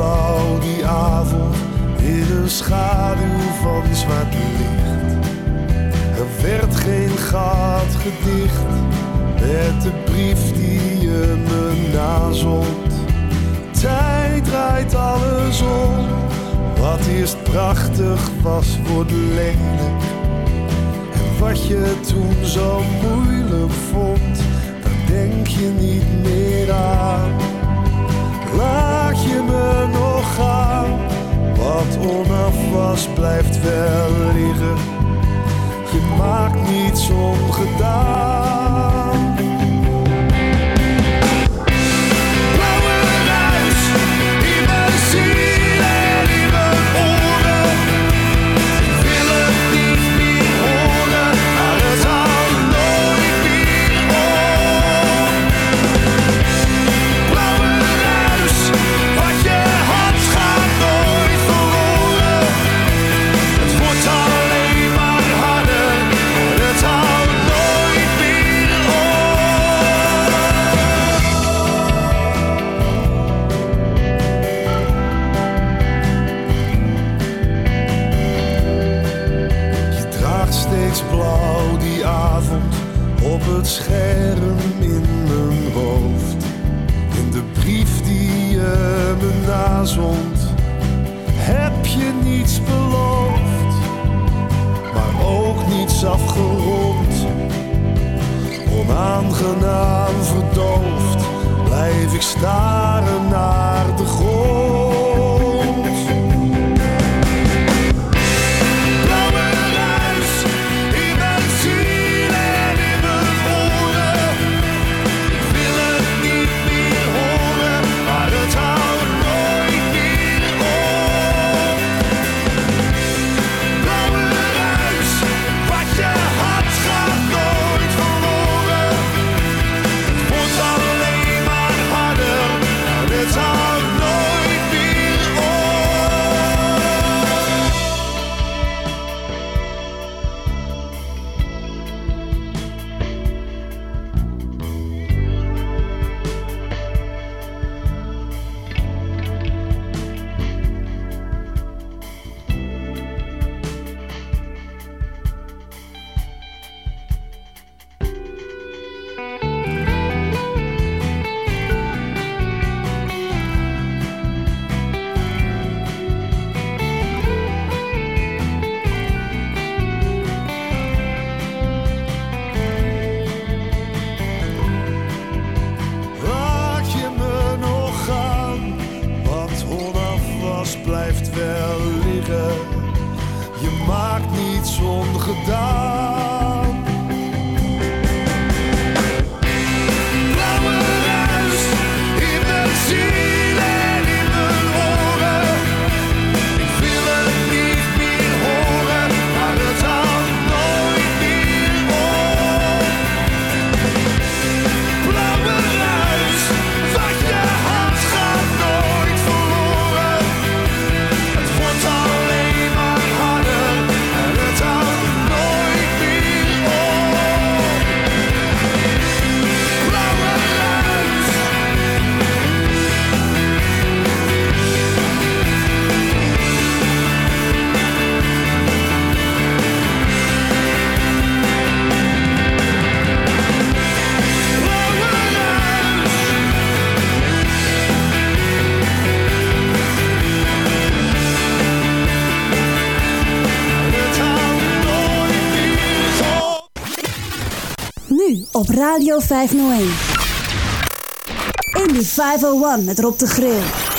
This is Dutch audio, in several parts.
blauw die avond in een schaduw van zwart licht. Er werd geen gat gedicht met de brief die je me nazond. Tijd draait alles om, wat eerst prachtig was, wordt lelijk. En wat je toen zo moeilijk vond, daar denk je niet meer aan. Laat je wat onaf was, blijft wel. Je maakt niets ongedaan. Scherm in mijn hoofd. In de brief die je me nazond, heb je niets beloofd, maar ook niets afgerond. Onaangenaam verdoofd, blijf ik staren naar de grond. Op Radio 501. Indie 501 met Rob de Grill.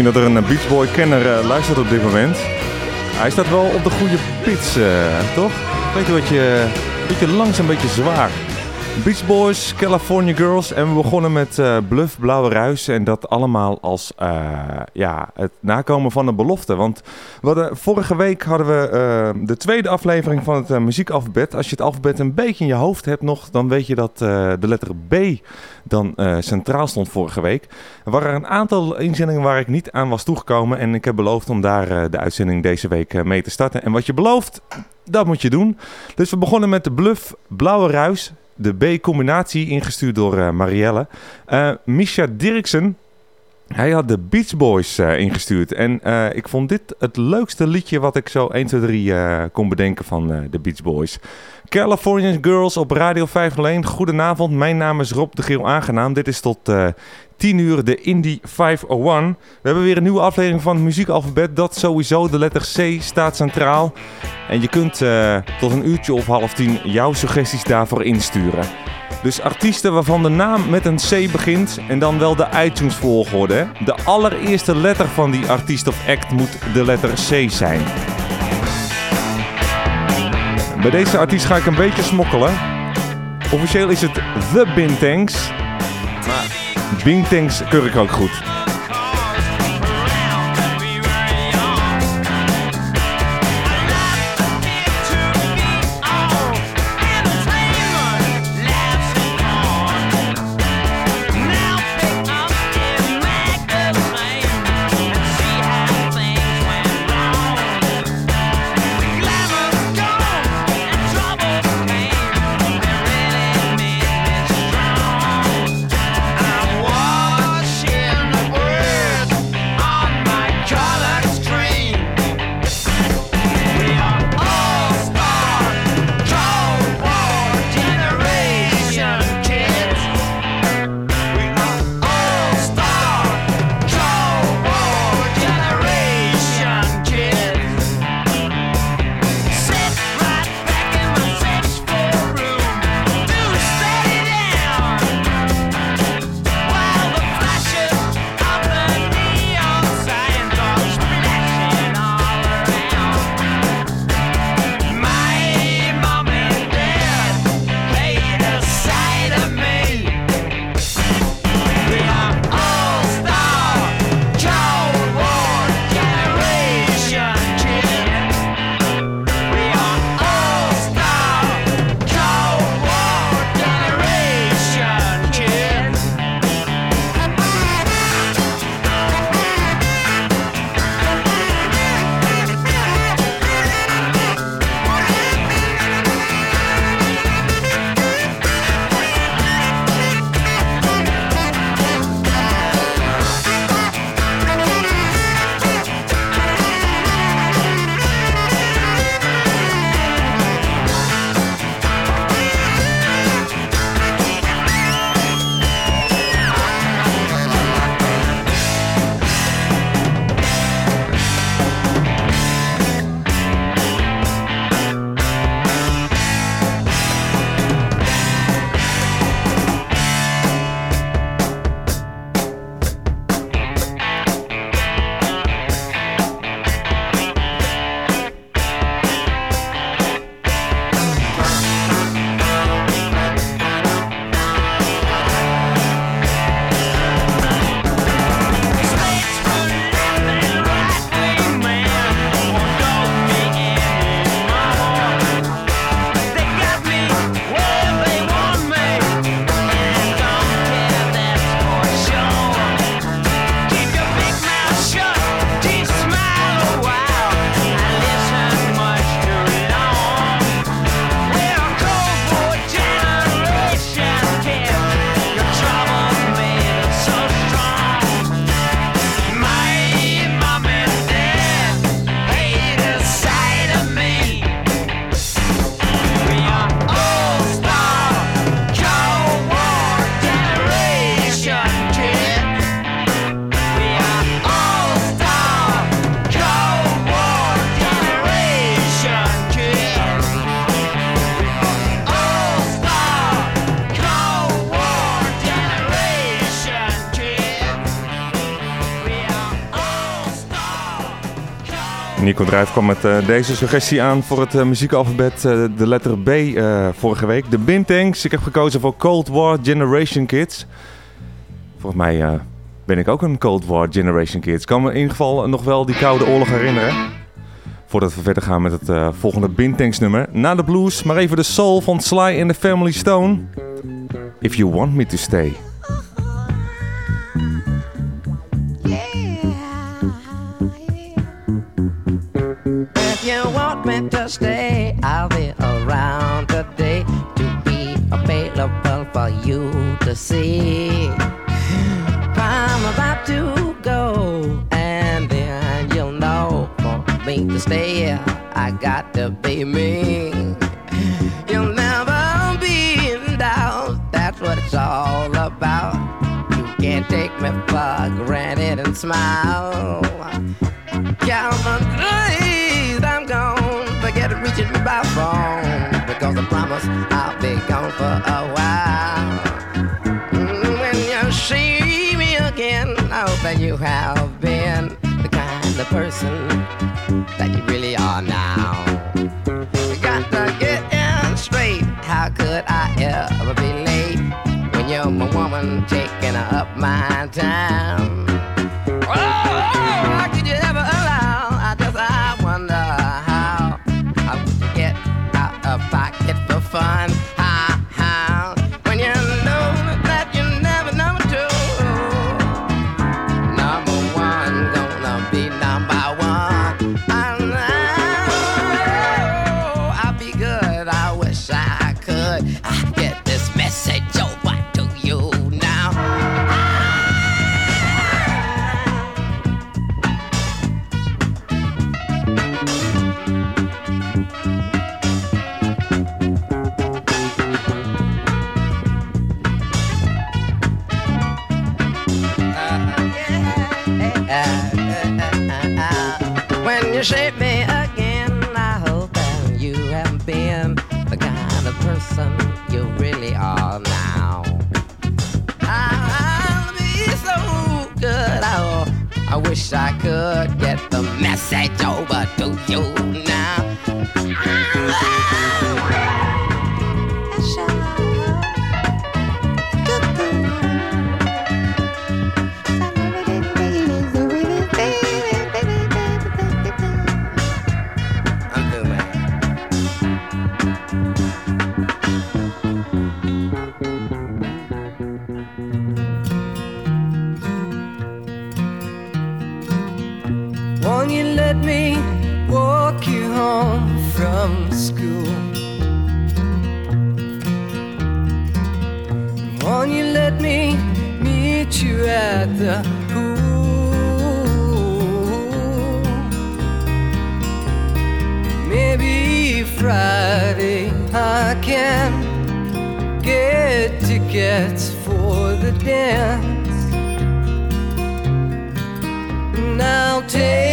Misschien dat er een Beach Boy kenner eh, luistert op dit moment. Hij staat wel op de goede pits, eh, toch? Weet je wat je... Beetje langzaam, beetje zwaar. Beach Boys, California Girls en we begonnen met eh, Bluff, Blauwe Ruis en dat allemaal als ja, het nakomen van een belofte. Want vorige week hadden we eh, de tweede aflevering van het muziekalfabet. Als je het alfabet een beetje in je hoofd hebt nog, dan weet je dat de letter B dan centraal stond vorige week. Er waren een aantal inzendingen waar ik niet aan was toegekomen en ik heb beloofd om daar de uitzending deze week mee te starten. En wat je belooft, dat moet je doen. Dus we begonnen met de Bluff, Blauwe Ruis de B-combinatie ingestuurd door uh, Marielle. Uh, Misha Dirksen, hij had de Beach Boys uh, ingestuurd. En ik vond dit het leukste liedje wat ik zo 1, 2, 3 kon bedenken van de Beach Boys. Californian Girls op Radio 501. Goedenavond, mijn naam is Rob de Geel Aangenaam. Dit is tot 10 uur de Indie 501. We hebben weer een nieuwe aflevering van het Muziekalfabet. Dat sowieso, de letter C staat centraal. En je kunt tot een uurtje of half tien jouw suggesties daarvoor insturen. Dus artiesten waarvan de naam met een C begint en dan wel de iTunes volgorde. De allereerste letter van die artiest of act moet de letter C zijn. Bij deze artiest ga ik een beetje smokkelen. Officieel is het The Bintangs. Maar Bingtangs keur ik ook goed. Nico Druijf kwam met eh, deze suggestie aan voor het uh, muziekalfabet. Uh, de letter B vorige week. De Bintanks. Ik heb gekozen voor Cold War Generation Kids. Volgens mij ben ik ook een Cold War Generation Kids. Kan me in ieder geval nog wel die koude oorlog herinneren. Voordat we verder gaan met het volgende Bintanks nummer. Na de blues, maar even de soul van Sly in the Family Stone. If you want me to stay. Stay. I'll be around today to be available for you to see. I'm about to go, and then you'll know for me to stay. I got to be me. You'll never be in doubt. That's what it's all about. You can't take me for granted and smile. Count reaching phone because I promise I'll be gone for a while. Mm, when you see me again, I hope that you have been the kind of person that you really are now. You Got to get in straight. How could I ever be late when you're my woman taking up my time? Wish I could get the message over to you let me walk you home from school. Won't you let me meet you at the pool? Maybe Friday I can get tickets for the dance. And I'll take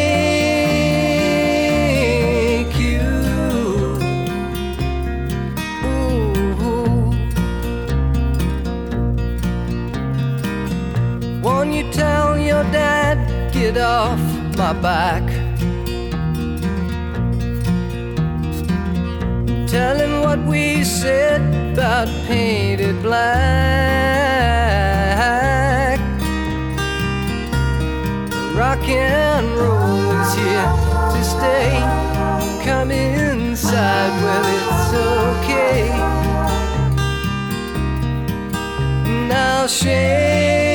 my back. Telling what we said about painted black. Rock and roll is here to stay. Come inside, well, it's okay. Now, shake.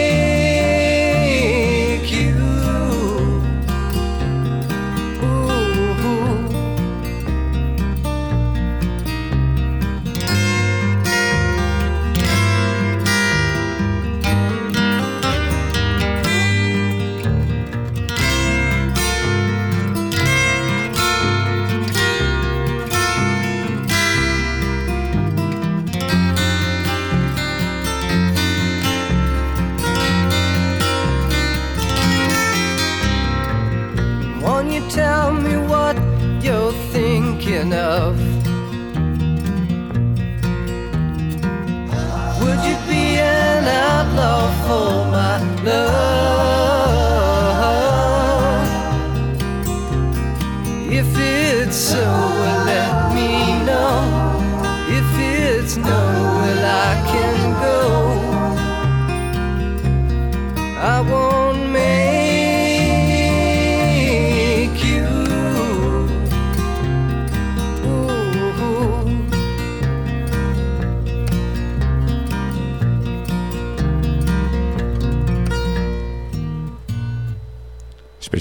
love.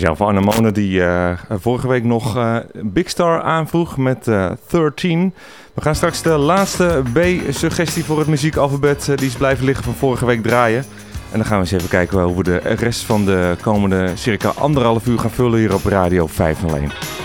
Voor Anemone die eh, vorige week nog eh, Big Star aanvroeg met eh 13. We gaan straks de laatste B-suggestie voor het muziekalfabet. die is blijven liggen van vorige week draaien. En dan gaan we eens even kijken hoe we de rest van de komende circa anderhalf uur gaan vullen hier op Radio 501.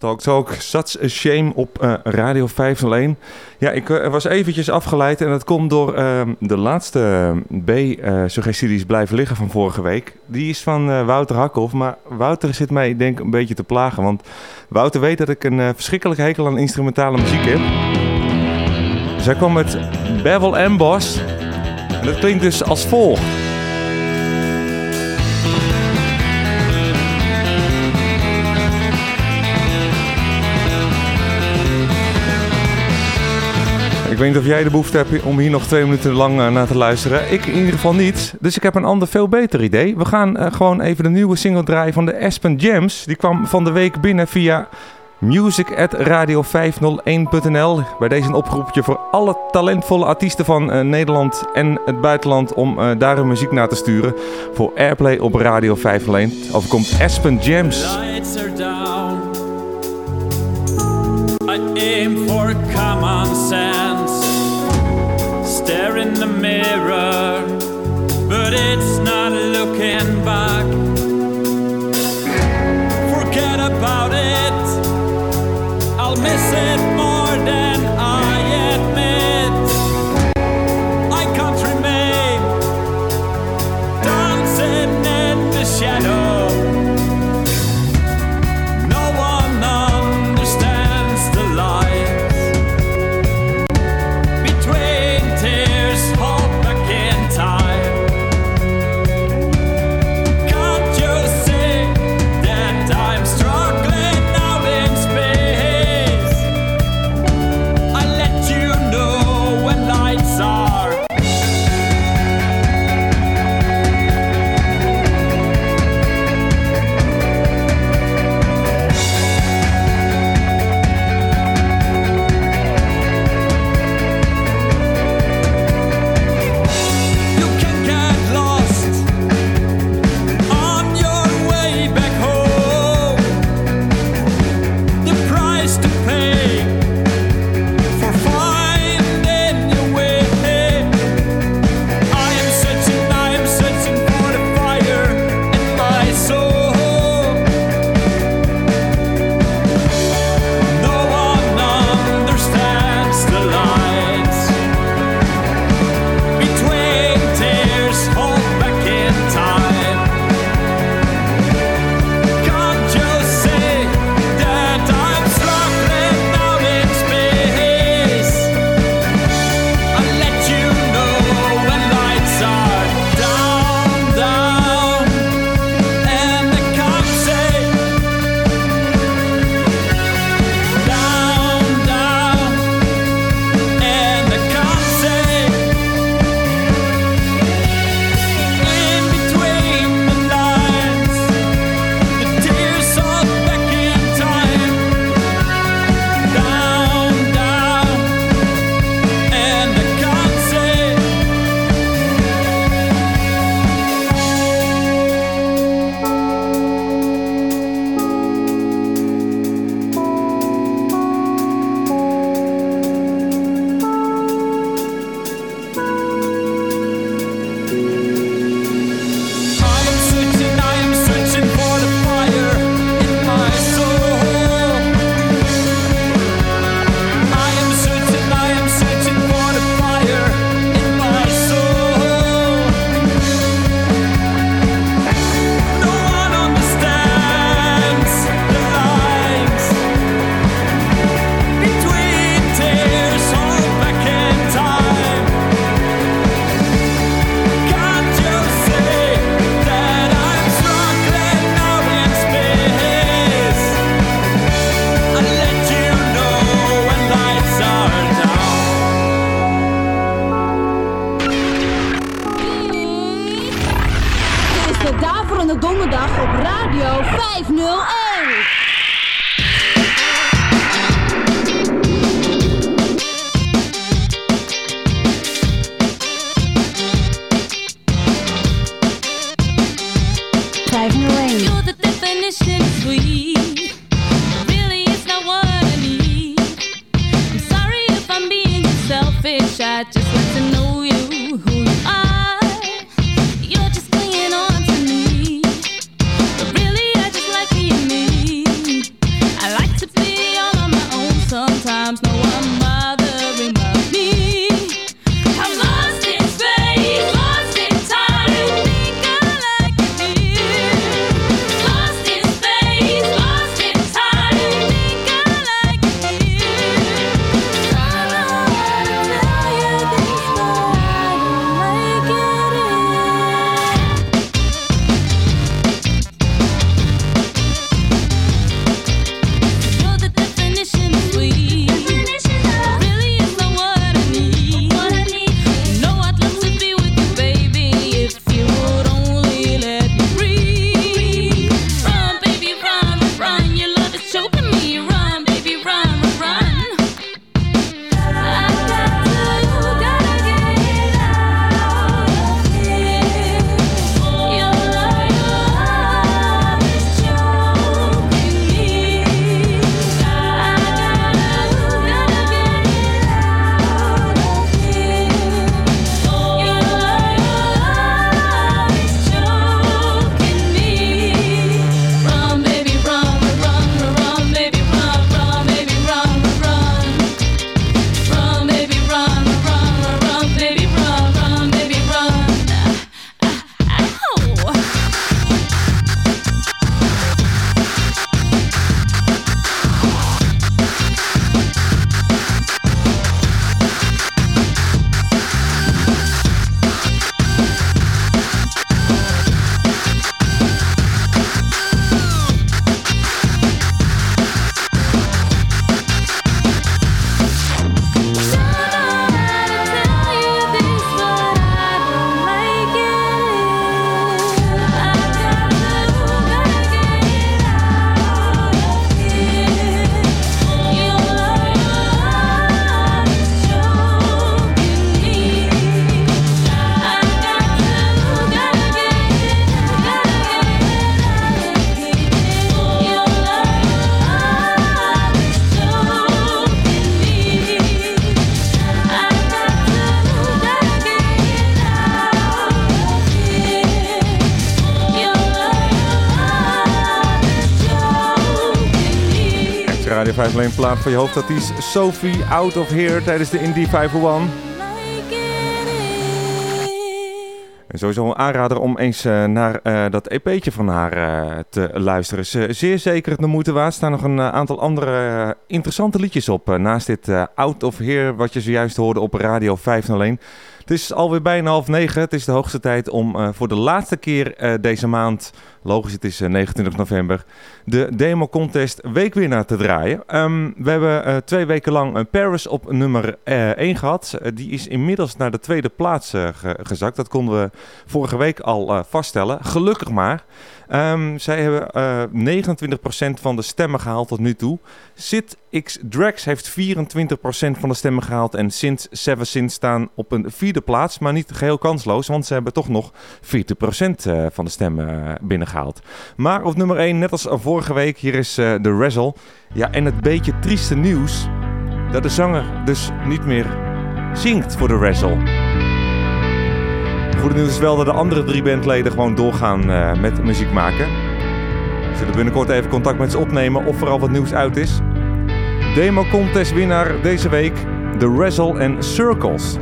Talk Talk, Such a Shame op eh, Radio 501. Ja, ik eh, was eventjes afgeleid en dat komt door eh, de laatste B-suggestie die is blijven liggen van vorige week. Die is van eh, Wouter Hakhoff, maar Wouter zit mij denk een beetje te plagen. Want Wouter weet dat ik een eh, verschrikkelijke hekel aan instrumentale muziek heb. Hij kwam met Bevel en Boss. En dat klinkt dus als volgt. Weet niet of jij de behoefte hebt om hier nog twee minuten lang eh, naar te luisteren. Ik in ieder geval niet. Dus ik heb een ander, veel beter idee. We gaan eh, gewoon even de nieuwe single draaien van de Aspen Jams. Die kwam van de week binnen via music.radio501.nl. Bij deze een oproepje voor alle talentvolle artiesten van eh, Nederland en het buitenland om daar hun muziek naar te sturen voor airplay op Radio 501. Overkomt Aspen Jams. I aim for common sense. mirror, but it's not looking back. Forget about it, I'll miss it. 501 plaat voor je hoofdartiest Sophie Out of Here tijdens de Indie 501. En sowieso een aanrader om eens eh, naar eh, dat EP'tje van haar eh, te luisteren. Ze, zeer zeker de moeite waard. Er staan nog een aantal andere interessante liedjes op. naast dit Out of Here, wat je zojuist hoorde op Radio 501. Het is alweer bijna half negen. Het is de hoogste tijd om voor de laatste keer deze maand, logisch het is eh, 29 november, de Demo Contest weekwinnaar te draaien. Ehm, we hebben eh, twee weken lang een Paris op nummer eh 1 gehad. Eh, die is inmiddels naar de tweede plaats eh, ge- gezakt. Dat konden we vorige week al eh, vaststellen. Gelukkig maar. Ehm, zij hebben eh 29% van de stemmen gehaald tot nu toe. Sid X Drax heeft 24% van de stemmen gehaald. En Sint Seven Sins staan op een vierde plaats. Maar niet geheel kansloos, want ze hebben toch nog 40% eh, van de stemmen eh, Maar op nummer 1, net als vorige week, hier is eh, de Razzle. Ja, en het beetje trieste nieuws dat de zanger dus niet meer zingt voor de Razzle. Goede nieuws is wel dat de andere drie bandleden gewoon doorgaan eh, met muziek maken. We zullen binnenkort even contact met ze opnemen of er al wat nieuws uit is. Demo contest winnaar deze week, The Razzle en Circles.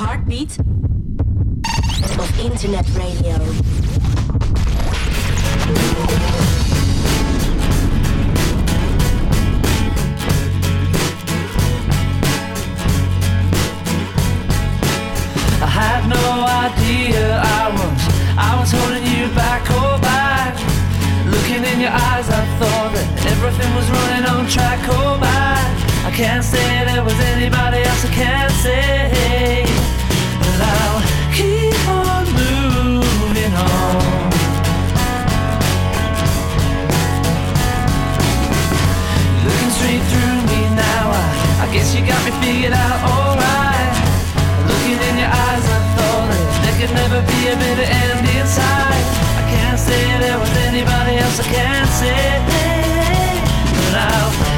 Heartbeat of internet radio. I had no idea I was, I was holding you back, oh back. Looking in your eyes, I thought that everything was running on track, oh back. I can't say there was anybody else I can't say. Guess you got me figured out alright. Looking in your eyes, I thought there could never be a better end inside. I can't say there was anybody else I can't say. But I'll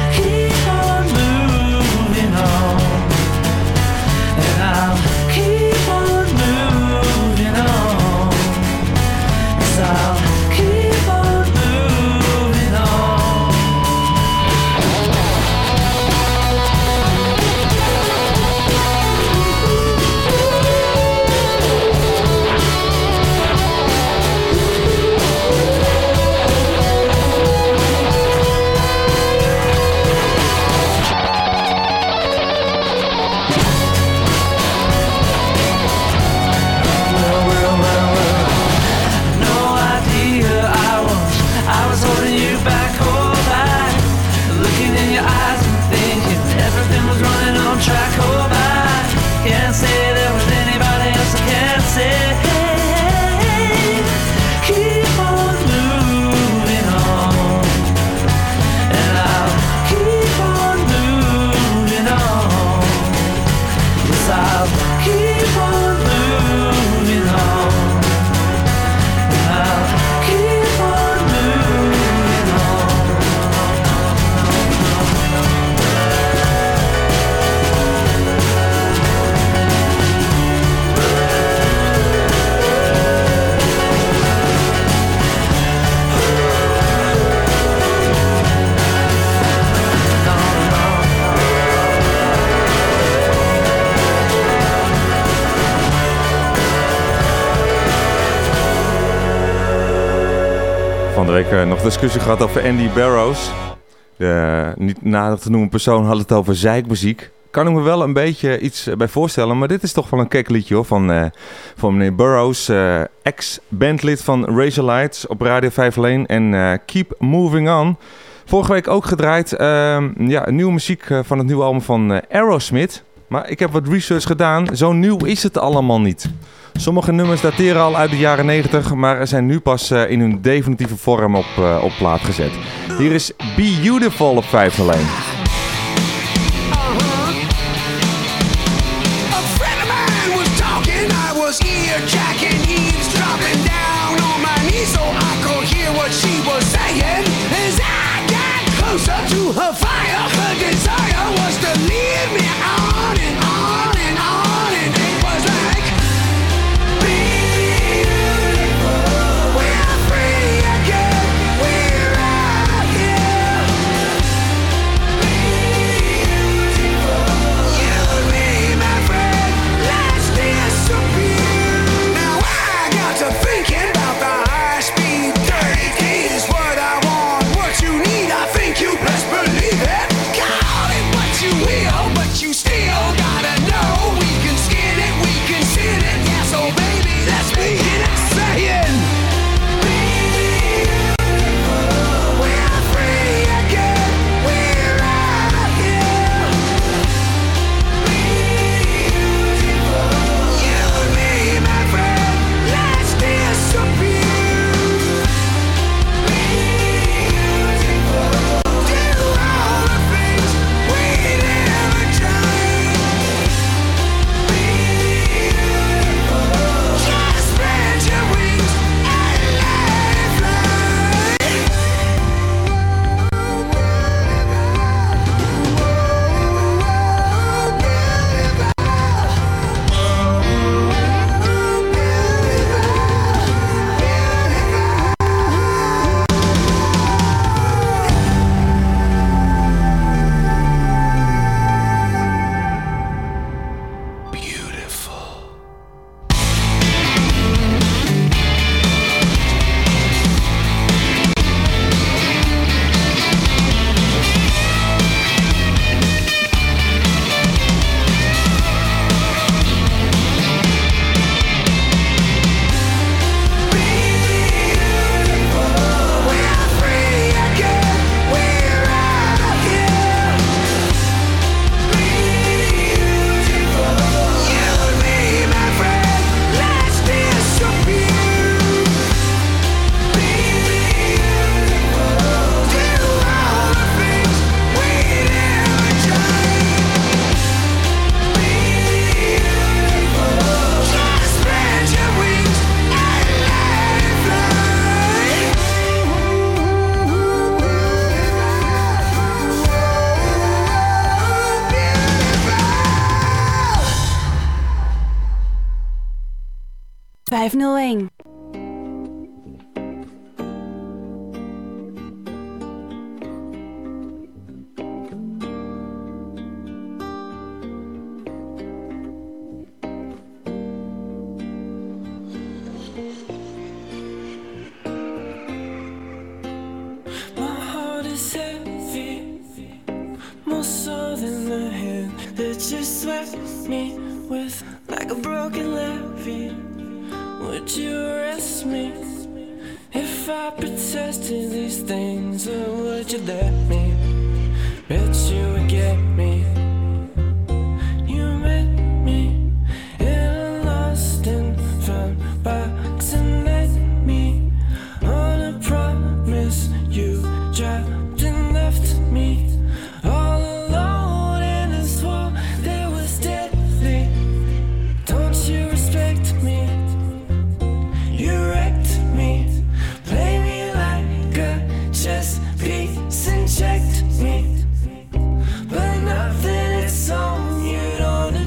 week eh, nog discussie gehad over Andy Barrows. De niet nader te noemen persoon had het over zeikmuziek. Kan ik me wel een beetje iets bij voorstellen, maar dit is toch wel een kek liedje hoor, van, eh, van meneer Burroughs, eh, ex-bandlid van Razorlights op Radio 501 en eh, Keep Moving On. Vorige week ook gedraaid, ehm, ja, nieuwe muziek eh, van het nieuwe album van eh, Aerosmith. Maar ik heb wat research gedaan, zo nieuw is het allemaal niet. Sommige nummers dateren al uit de jaren 90, maar zijn nu pas eh, in hun definitieve vorm op, eh, op plaat gezet. Hier is Be Beautiful op 501. A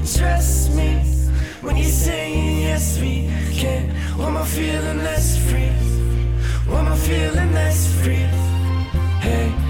trust me when you're saying yes we can. When my feeling that's free, when my feeling that's free, hey.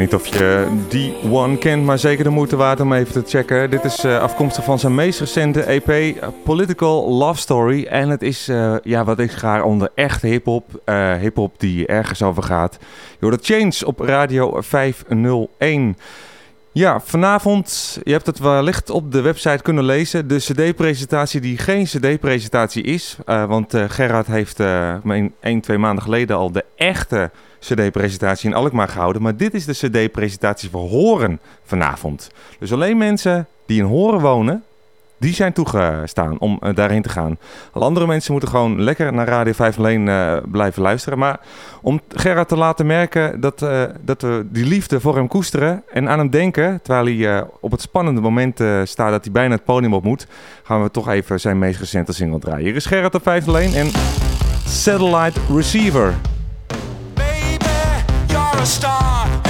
niet of je die one kent, maar zeker de moeite waard om even te checken. Dit is eh, afkomstig van zijn meest recente EP, Political Love Story. En het is, eh, ja, wat ik ga onder echte hip-hop. Eh, hip-hop die ergens over gaat. Je hoort Change op radio 501. Ja, vanavond, je hebt het wellicht op de website kunnen lezen. De CD-presentatie die geen CD-presentatie is. want Gerard heeft me 1, 2 maanden geleden al de echte CD-presentatie in Alkmaar gehouden. Maar dit is de CD-presentatie voor Horen vanavond. Dus alleen mensen die in Horen wonen, die zijn toegestaan om daarin daarheen te gaan. Al andere mensen moeten gewoon lekker naar Radio 5 alleen uh, eh, blijven luisteren. Maar om Gerard te laten merken dat, eh, dat we die liefde voor hem koesteren en aan hem denken, terwijl hij op het spannende moment staat dat hij bijna het podium op moet, gaan we toch even zijn meest recente single draaien. Hier is Gerard op 5 alleen en Satellite Receiver. a star.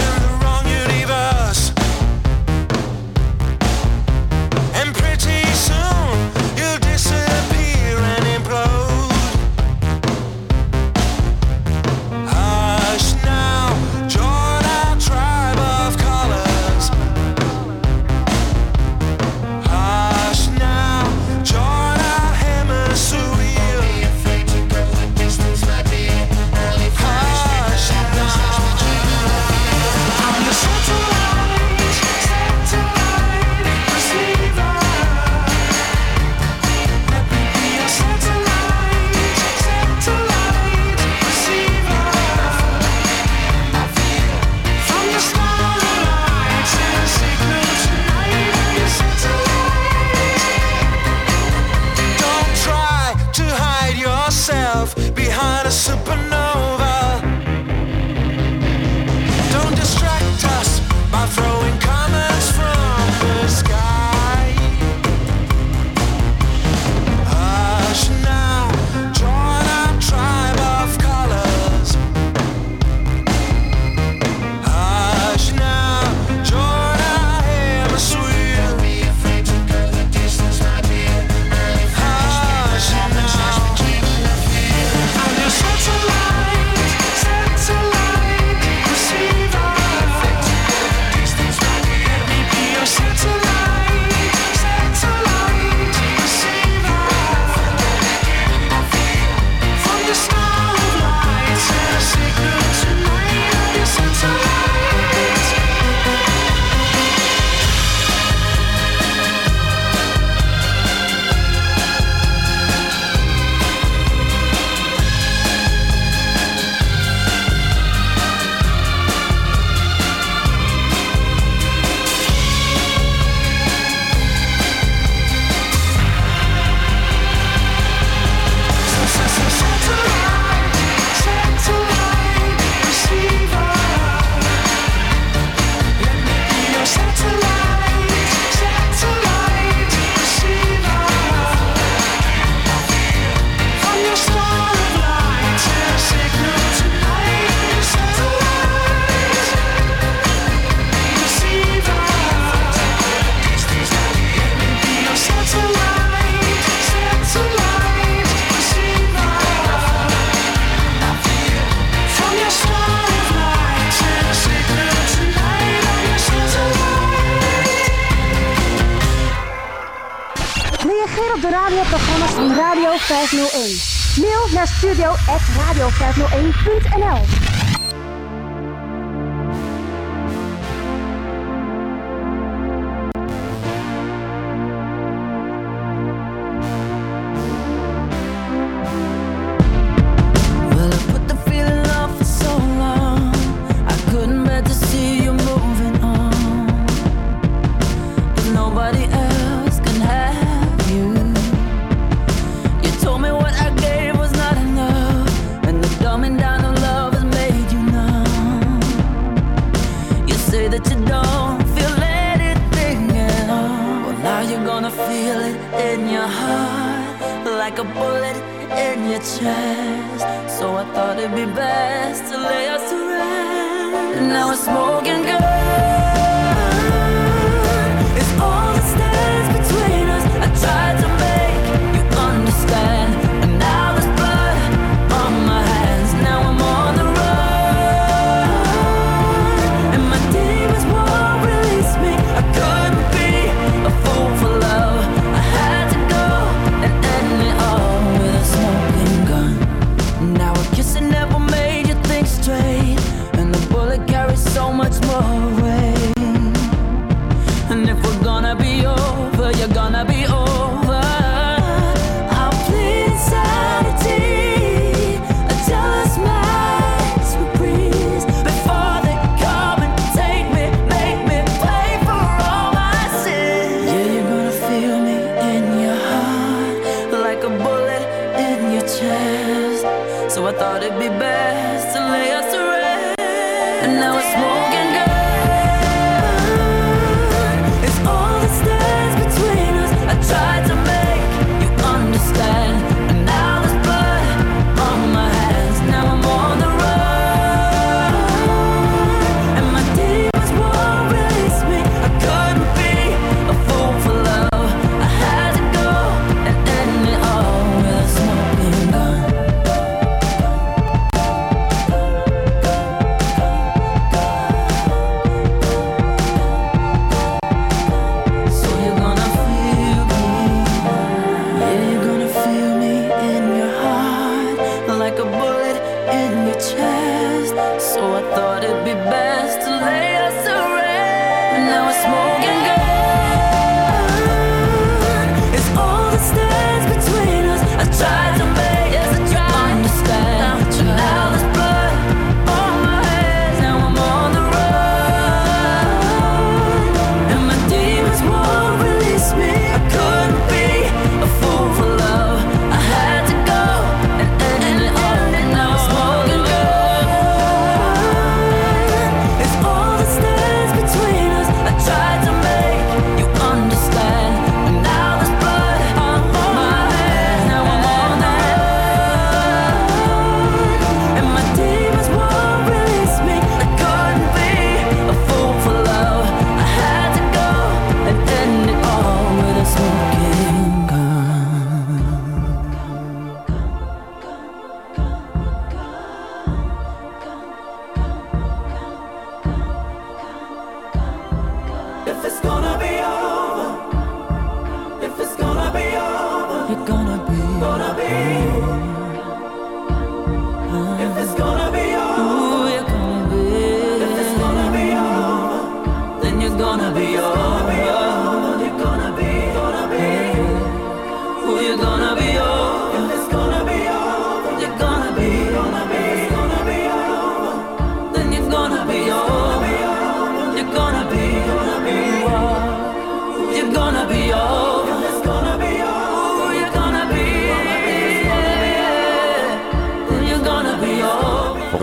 501. Mail naar studio.radio501.nl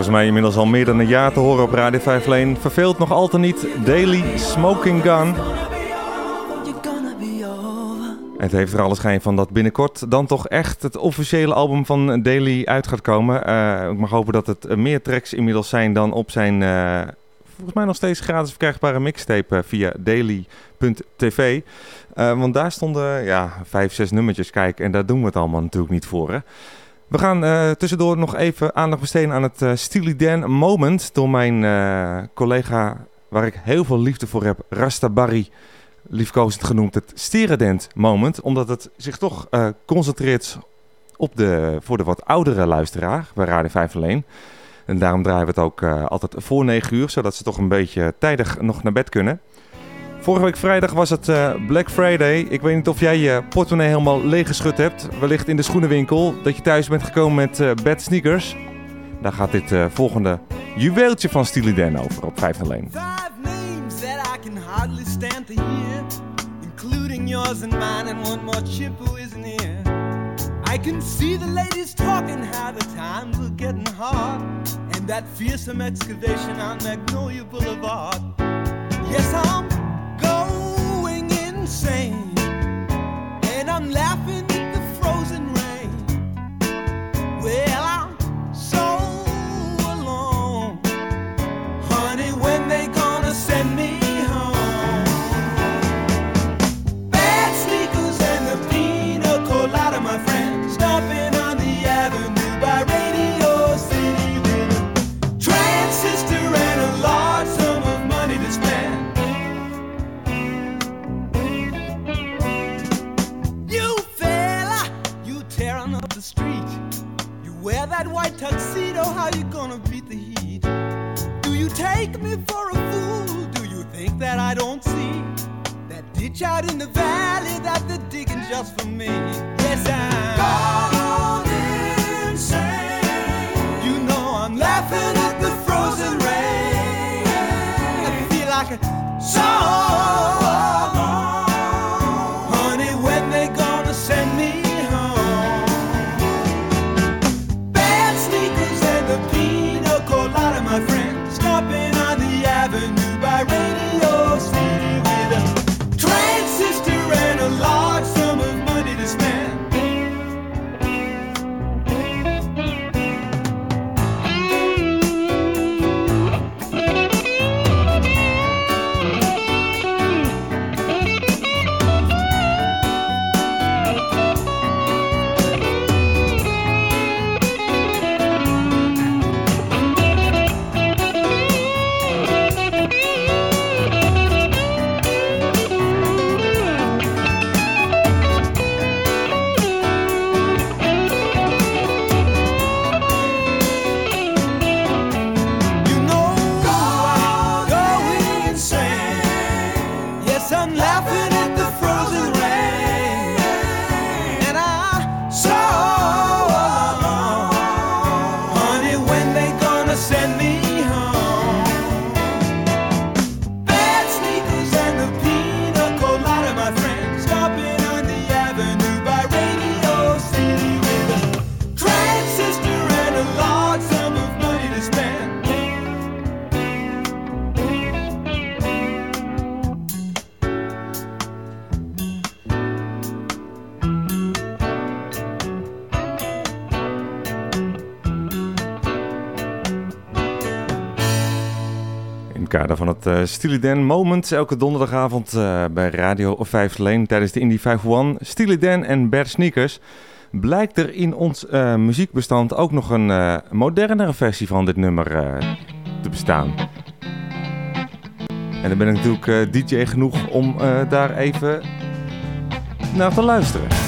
Volgens mij inmiddels al meer dan een jaar te horen op Radio 5 Leen. Verveelt nog altijd niet Daily Smoking Gun. Het heeft er alles schijn van dat binnenkort dan toch echt het officiële album van Daily uit gaat komen. Eh, ik mag hopen dat het meer tracks inmiddels zijn dan op zijn eh, volgens mij nog steeds gratis verkrijgbare mixtape eh, via daily.tv. Want daar stonden ja, vijf, zes nummertjes, kijk, en daar doen we het allemaal natuurlijk niet voor. Hè. We gaan eh, tussendoor nog even aandacht besteden aan het eh Steely Dan Moment door mijn eh, collega waar ik heel veel liefde voor heb, Rasta Barry liefkozend genoemd het Steredent moment. Omdat het zich toch concentreert op de, voor de wat oudere luisteraar bij Radio 5 alleen. En daarom draaien we het ook altijd voor 9 uur, zodat ze toch een beetje tijdig nog naar bed kunnen. Vorige week vrijdag was het eh, Black Friday. Ik weet niet of jij je portemonnee helemaal leeggeschud hebt. Wellicht in de schoenenwinkel. Dat je thuis bent gekomen met eh bad sneakers. Daar gaat dit eh, volgende juweeltje van Steely Dan over op 5 alleen. Five names that I can hardly stand to hear, including yours and mine, and one more chip who isn't here. I can see the ladies talking how the times are getting hard, and that fearsome excavation on Magnolia Boulevard. Yes, I'm going insane, and I'm laughing tuxedo, how you gonna beat the heat? Do you take me for a fool? Do you think that I don't see that ditch out in the valley that they're digging just for me? Yes, I'm gone insane. You know I'm laughing at the frozen rain. I feel like a song. Eh Steely Dan Moment, elke donderdagavond eh, bij Radio 5 Lane tijdens de Indie 501. Steely Dan en Bad Sneakers. Blijkt er in ons eh, muziekbestand ook nog een modernere versie van dit nummer te bestaan. En dan ben ik natuurlijk DJ genoeg om daar even naar te luisteren.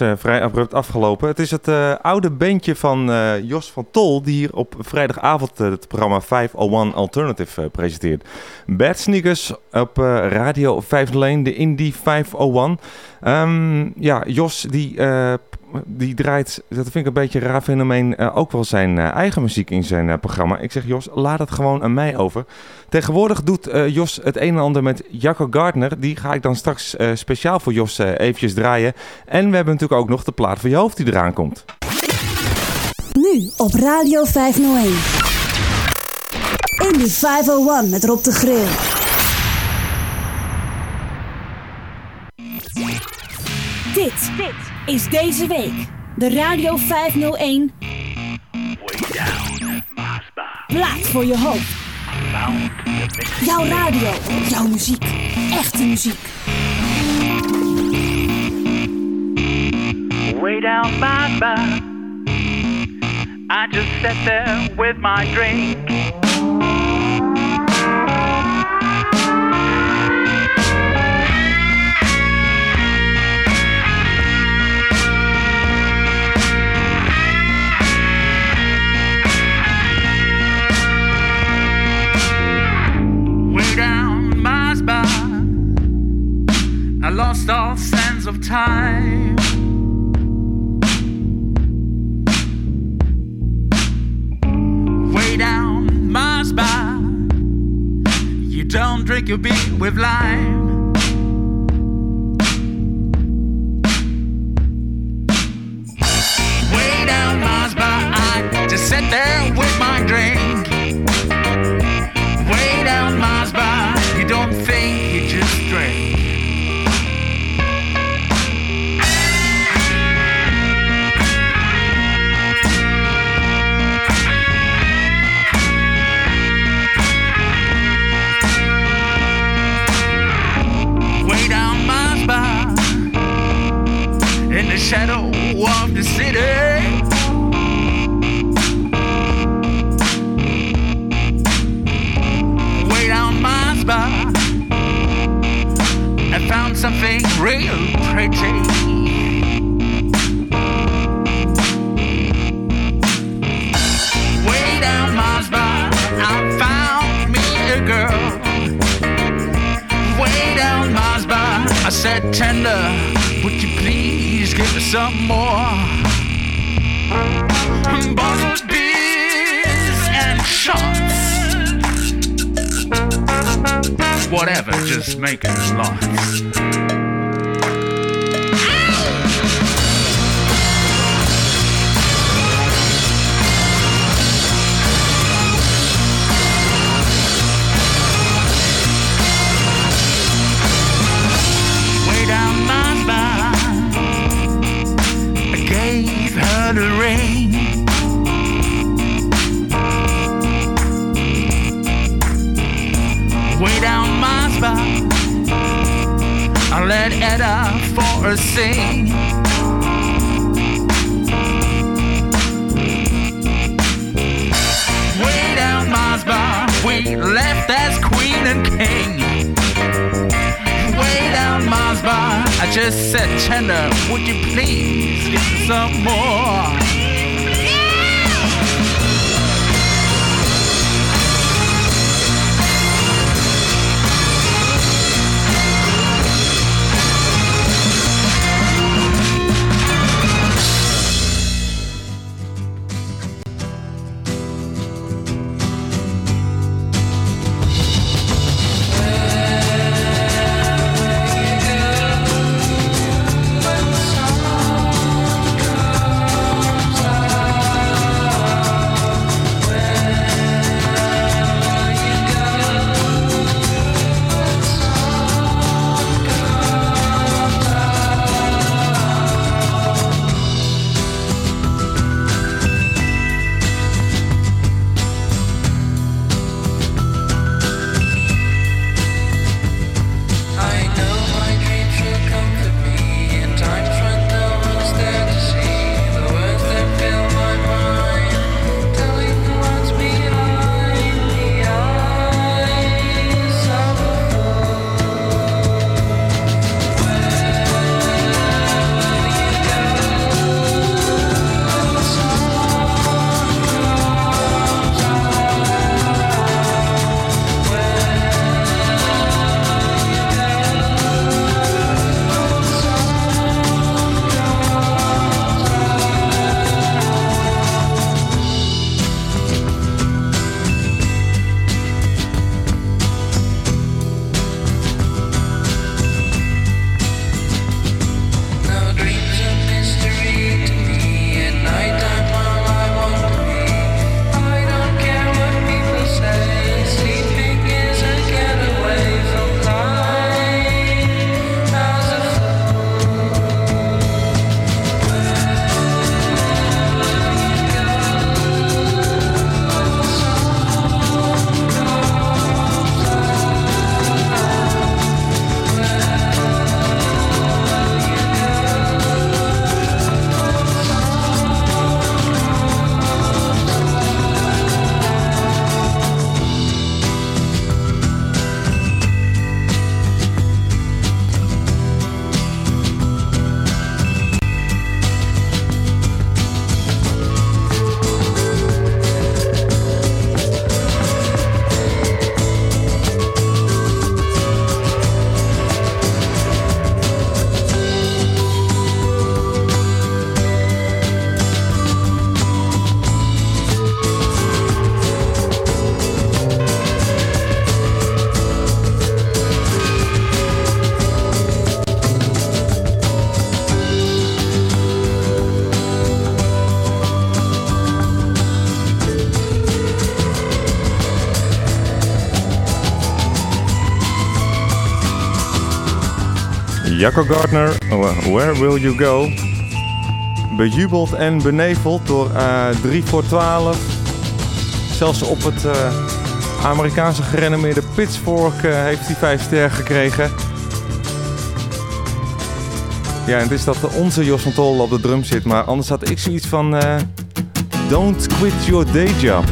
Eh, vrij abrupt afgelopen. Het is het eh, oude bandje van eh, Jos van Tol... die hier op vrijdagavond het programma 501 Alternative presenteert. Bad Sneakers op Radio 501, de Indie 501. Ehm, ja, Jos die, die draait, dat vind ik een beetje een raar fenomeen... eh, ook wel zijn eh, eigen muziek in zijn eh, programma. Ik zeg Jos, laat het gewoon aan mij over. Tegenwoordig doet eh, Jos het een en ander met Jacco Gardner. Die ga ik dan straks eh, speciaal voor Jos eh, eventjes draaien. En we hebben natuurlijk ook nog de plaat voor je hoofd die eraan komt. Nu op Radio 501. Indie 501 met Rob de Grill. Dit, is deze week de Radio 501 Plaat voor je hoofd. Jouw radio, jouw muziek, echte muziek. Way down my back, I just sat there with my drink. I lost all sense of time. way down my spine. You don't drink your beer with lime. Way down my spine, I just sit there with my drink. Real pretty. Way down my spine, I found me a girl way down my spine. I said, Tender, would you please give us some more? Bottles, beers, and shots. Whatever, just make it lots. The. Way down my spine. I let Etta for a sing. Way down my spine. We left as queen I just said, tender, would you please give me some more? Jacco Gardner, Where Will You Go? Bejubeld en beneveld door eh 3 voor 12. Zelfs op het eh, Amerikaanse gerenommeerde Pitchfork eh, heeft hij 5 sterren gekregen. Ja, en het is dat onze Jos van Tol op de drum zit, maar anders had ik zoiets van... eh, don't quit your day job.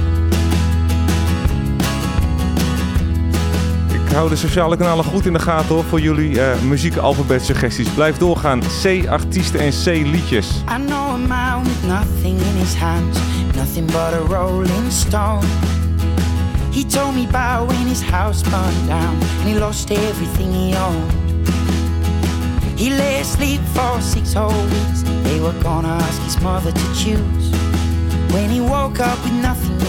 Hou de sociale kanalen goed in de gaten hoor, voor jullie eh muziekalfabet suggesties. Blijf doorgaan. C-artiesten en C-liedjes. I know a man with nothing in his hands, nothing but a rolling stone. He told me about when his house burned down and he lost everything he owned. He lay asleep for six whole weeks. They were gonna ask his mother to choose. When he woke up with nothing,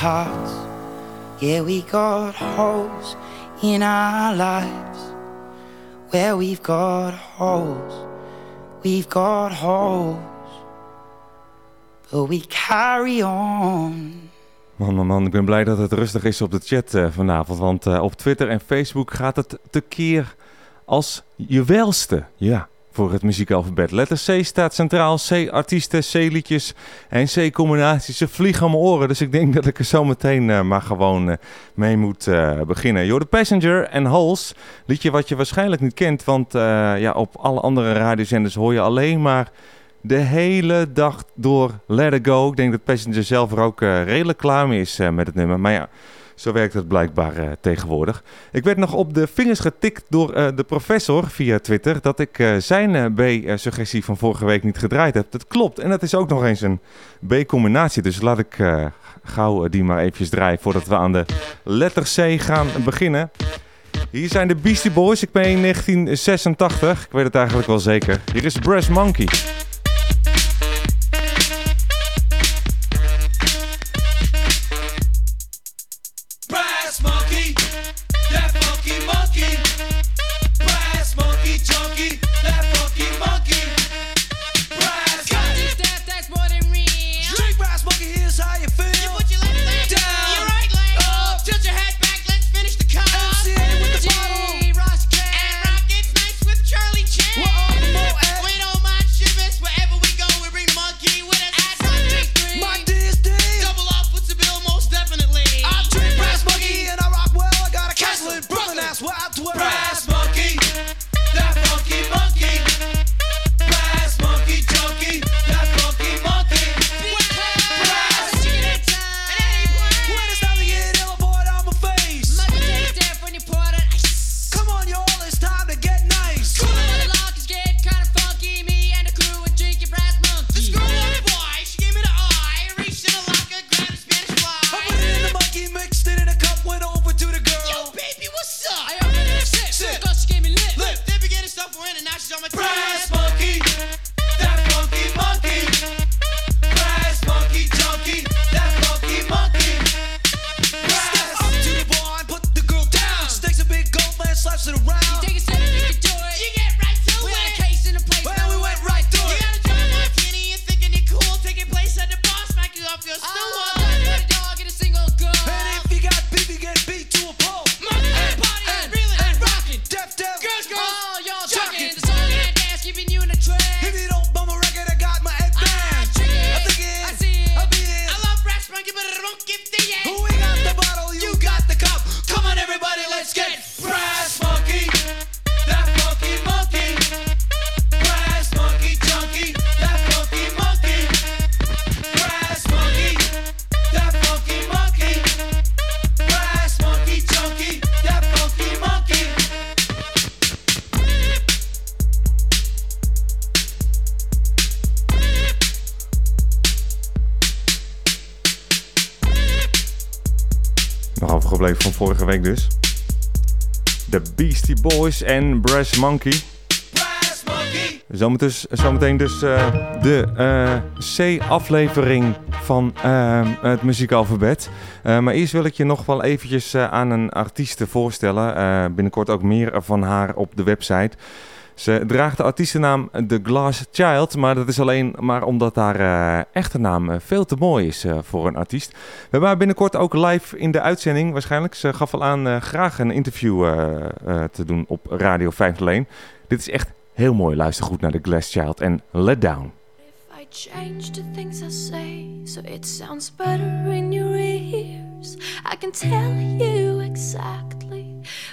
hearts. Yeah, we got holes in our lives. Where we've got holes, we've got holes, but we carry on. Man, man, man, ik ben blij dat het rustig is op de chat eh, vanavond. Want eh, op Twitter en Facebook gaat het tekeer als je welste. Ja, voor het muziekalfabet. Letter C staat centraal. C artiesten, C liedjes en C combinaties. Ze vliegen om mijn oren. Dus ik denk dat ik er zo meteen eh, maar gewoon eh, mee moet eh, beginnen. You're the Passenger en Holes. Liedje wat je waarschijnlijk niet kent. Want ja, op alle andere radiozenders hoor je alleen maar de hele dag door Let It Go. Ik denk dat Passenger zelf er ook redelijk klaar mee is met het nummer. Maar ja, zo werkt het blijkbaar eh, tegenwoordig. Ik werd nog op de vingers getikt door eh, de professor via Twitter... dat ik eh, zijn B-suggestie van vorige week niet gedraaid heb. Dat klopt. En dat is ook nog eens een B-combinatie. Dus laat ik gauw die maar eventjes draaien... voordat we aan de letter C gaan beginnen. Hier zijn de Beastie Boys. Ik ben in 1986. Ik weet het eigenlijk wel zeker. Hier is Brass Monkey. Beastie Boys en Brass Monkey. Brass Monkey. Zometeen dus, eh, de eh, C-aflevering van eh, het muziekalfabet. maar eerst wil ik je nog wel eventjes aan een artieste voorstellen. binnenkort ook meer van haar op de website. Ze draagt de artiestennaam The Glass Child, maar dat is alleen maar omdat haar eh, echte naam eh, veel te mooi is eh, voor een artiest. We waren binnenkort ook live in de uitzending waarschijnlijk. Ze gaf al aan graag een interview te doen op Radio 501. Dit is echt heel mooi. Luister goed naar The Glass Child en Let Down. If I change the things I say, so it sounds better in your ears. I can tell you exactly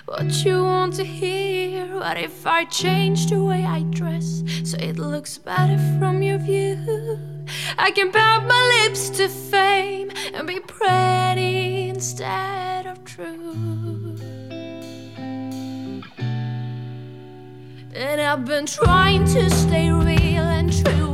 what you want to hear. What if I change the way I dress so it looks better from your view? I can pout my lips to fame and be pretty instead of true. And I've been trying to stay real and true.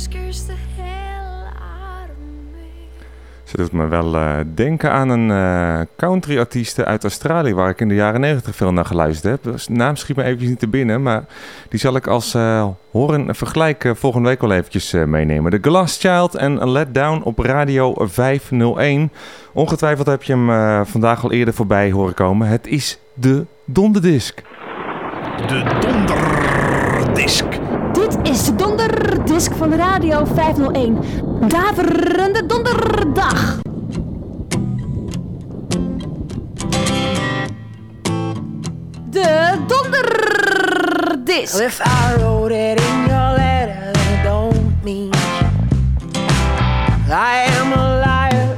Scares the hell out of me. Ze doet me wel eh, denken aan een eh country artiest uit Australië waar ik in de jaren 90 veel naar geluisterd heb. Dus de naam schiet me eventjes niet te binnen, maar die zal ik als eh, horen vergelijk volgende week wel eventjes eh, meenemen. The Glass Child en Let Down op Radio 501. Ongetwijfeld heb je hem vandaag al eerder voorbij horen komen. Het is de donderdisc. De donderdisc. Dit is de donderdisc van Radio 501. Daverende donderdag. De donderdisc. If I wrote it in your letter, don't mean I am a liar,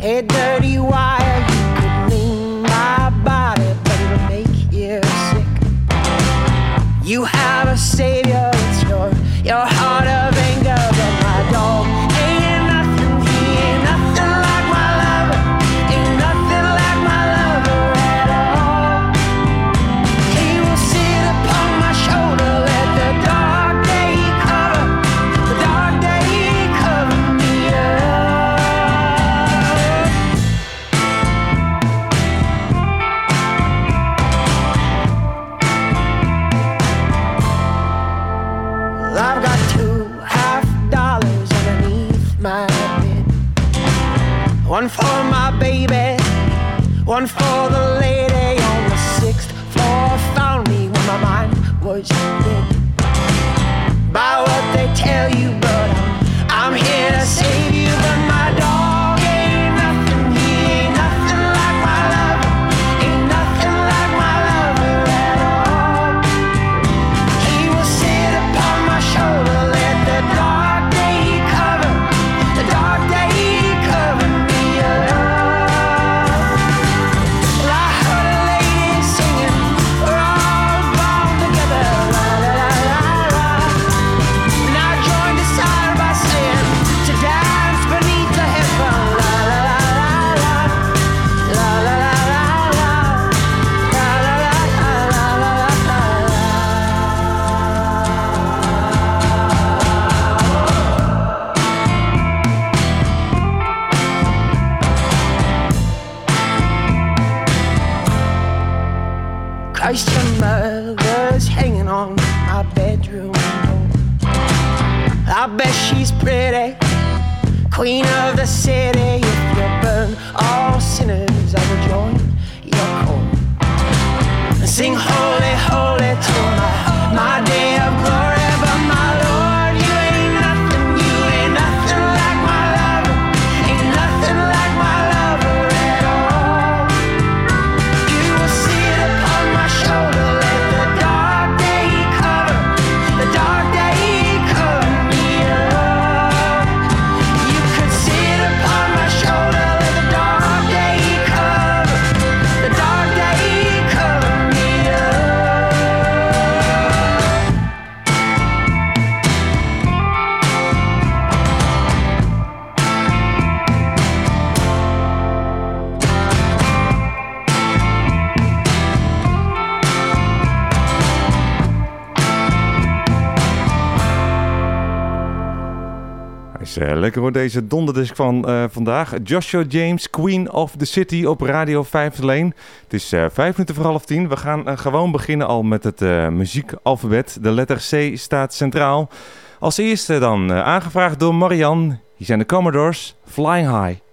a dirty wire. My body, but make you sick. You have a savior, Eh, lekker hoor, deze donderdisc van eh, vandaag. Joshua James, Queen of the City op Radio 5 Lane. Het is eh, vijf minuten voor half tien. We gaan gewoon beginnen al met het muziekalfabet. De letter C staat centraal. Als eerste dan, aangevraagd door Marianne. Hier zijn de Commodores, Flying High.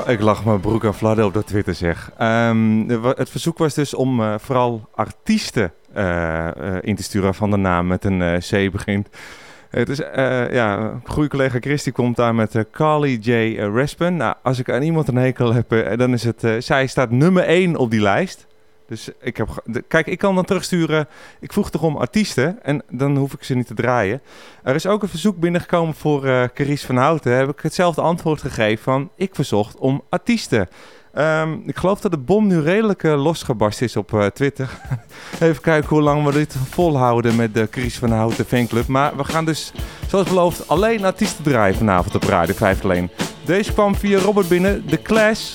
Ik, lach mijn broek aan fladden op dat Twitter zeg. Ehm, het verzoek was dus om eh, vooral artiesten eh, eh, in te sturen van de naam met een C begint. Het is, ja, goede collega Chris die komt daar met Carly J. Raspen. Nou, als ik aan iemand een hekel heb, dan is het... zij staat nummer 1 op die lijst. Dus ik heb... Kijk, ik kan dan terugsturen... Ik vroeg toch om artiesten en dan hoef ik ze niet te draaien. Er is ook een verzoek binnengekomen voor Carice van Houten. Heb ik hetzelfde antwoord gegeven van... Ik verzocht om artiesten. Ehm, ik geloof dat de bom nu redelijk eh, losgebarst is op eh, Twitter. Even kijken hoe lang we dit volhouden met de Chris van Houten fanclub. Maar we gaan dus, zoals beloofd, alleen artiesten draaien vanavond op Radio 5 alleen. Deze kwam via Robert binnen, The Clash.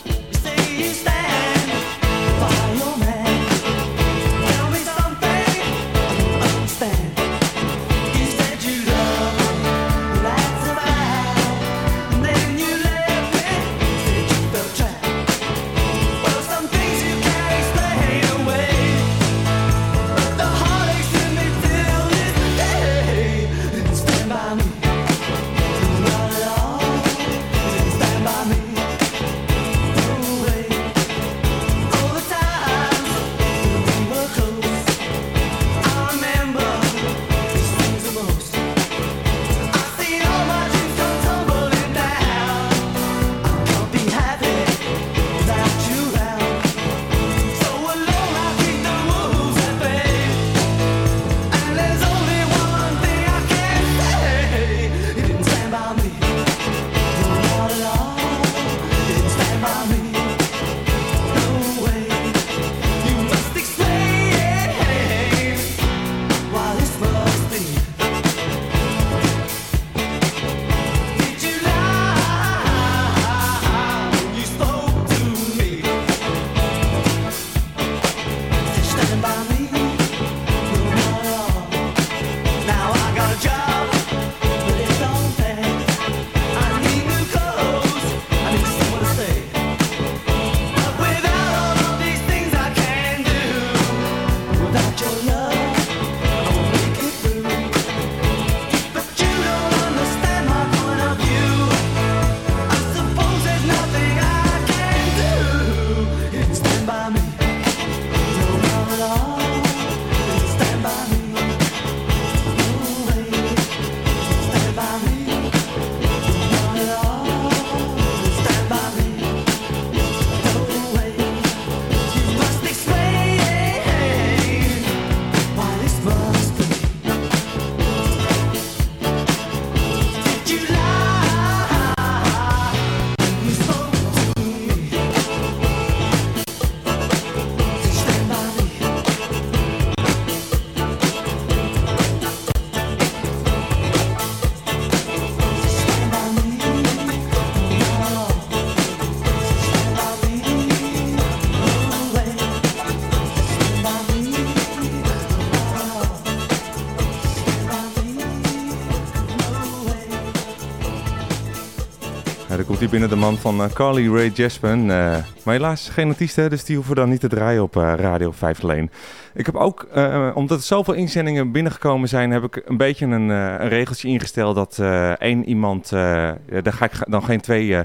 Binnen de man van eh, Carly Ray Jepsen. Eh, maar helaas geen artiesten, dus die hoeven dan niet te draaien op eh, Radio 5 alleen. Ik heb ook, omdat er zoveel inzendingen binnengekomen zijn, heb ik een beetje een, een regeltje ingesteld dat één iemand, daar ga ik dan geen twee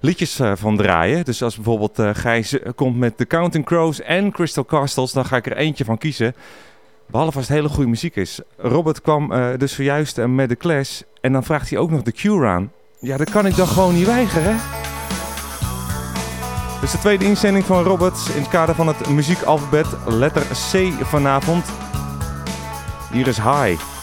liedjes van draaien. Dus als bijvoorbeeld Gijs komt met The Counting Crows en Crystal Castles, dan ga ik er eentje van kiezen. Behalve als het hele goede muziek is. Robert kwam dus zojuist met de Clash en dan vraagt hij ook nog de Cure aan. Ja, dat kan ik dan gewoon niet weigeren. Dus de tweede inzending van Robert in het kader van het muziekalfabet, letter C vanavond. Hier is High.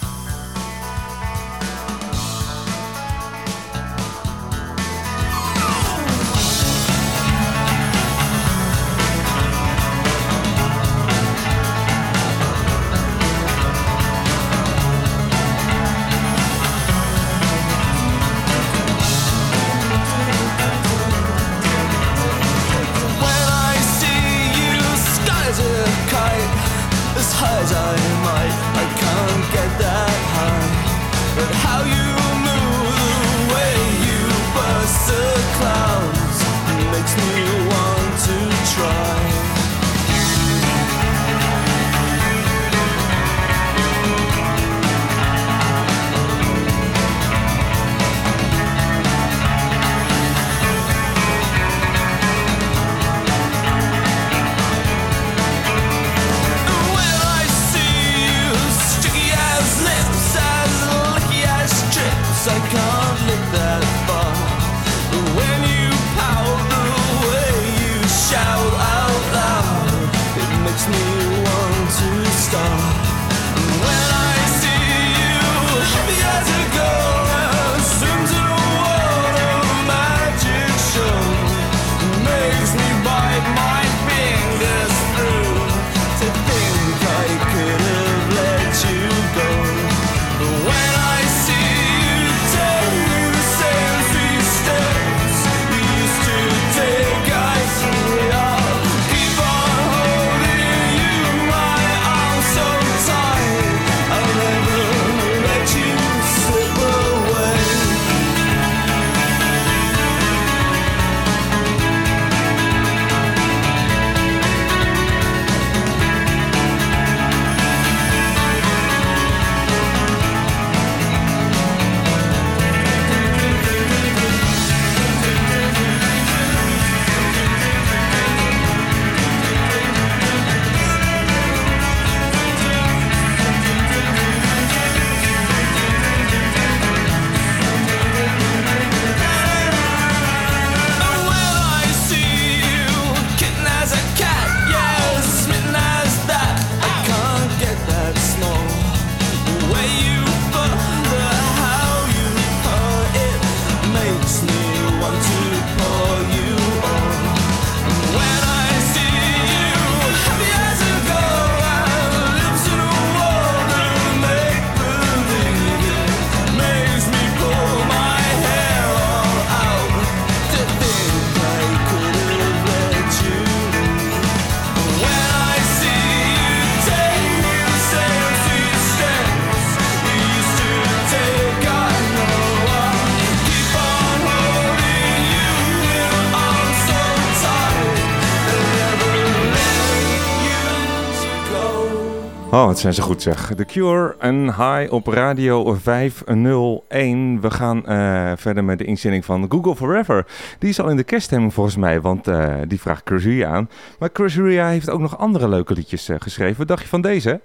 Oh, wat zijn ze goed zeg. The Cure en High op Radio 501. We gaan eh, verder met de inzending van Google Forever. Die is al in de kerststemming volgens mij, want eh, die vraagt Chris Ria aan. Maar Chris Ria heeft ook nog andere leuke liedjes eh, geschreven. Wat dacht je van deze?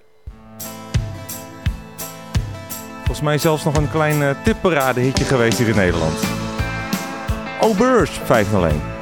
Volgens mij zelfs nog een klein tipparade hitje geweest hier in Nederland. Aubeurs 501.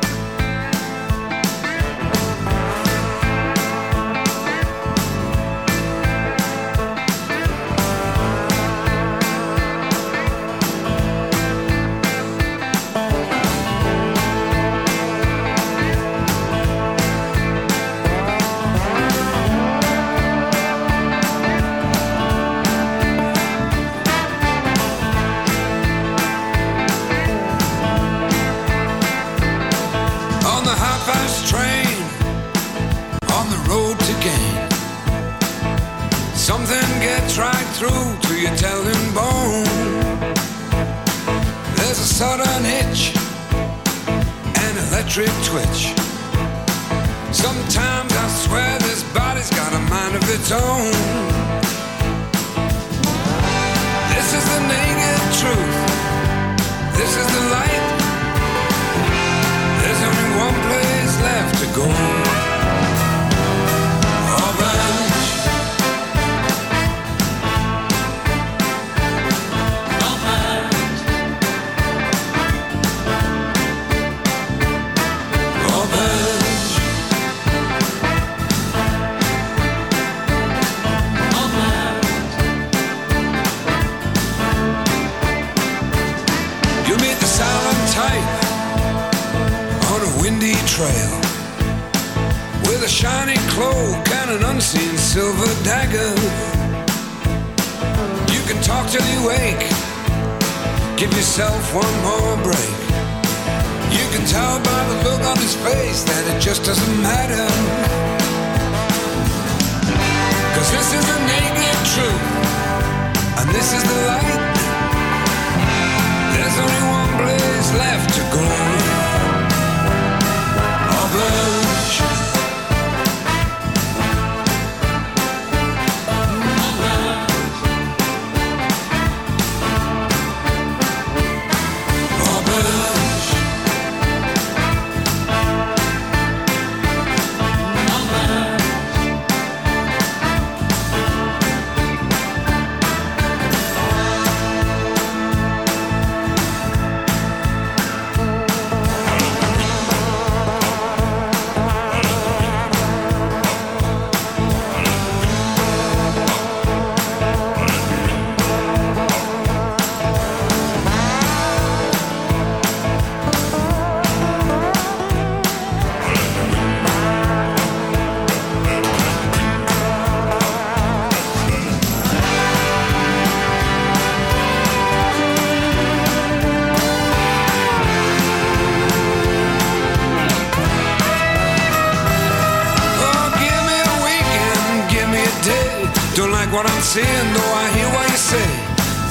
What I'm seeing, though I hear what you say.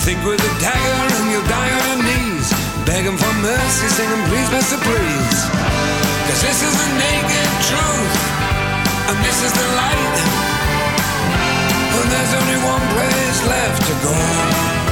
Think with a dagger and you'll die on your knees. Begging for mercy, singing, please, mister, please. Cause this is the naked truth, and this is the light. And there's only one place left to go.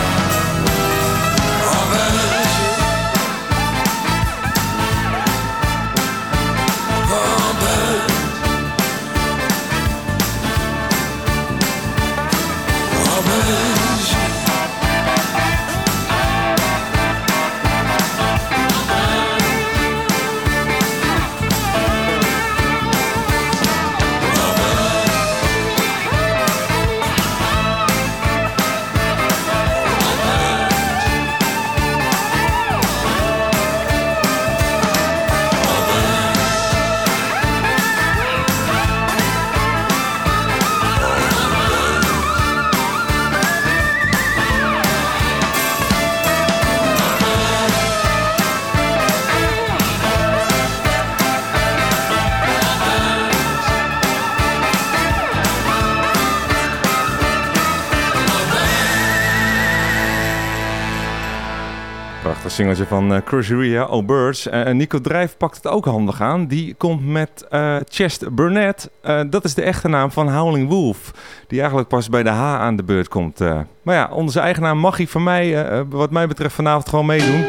Prachtig singeltje van eh Cruzeria, Oh Birds. En Nico Drijf pakt het ook handig aan. Die komt met eh, Chest Burnett. Dat is de echte naam van Howling Wolf. Die eigenlijk pas bij de H aan de beurt komt. maar ja, onder zijn eigen naam mag hij van mij, wat mij betreft, vanavond gewoon meedoen.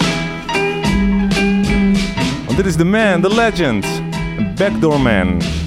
Want dit is de man, the legend. Backdoor Man.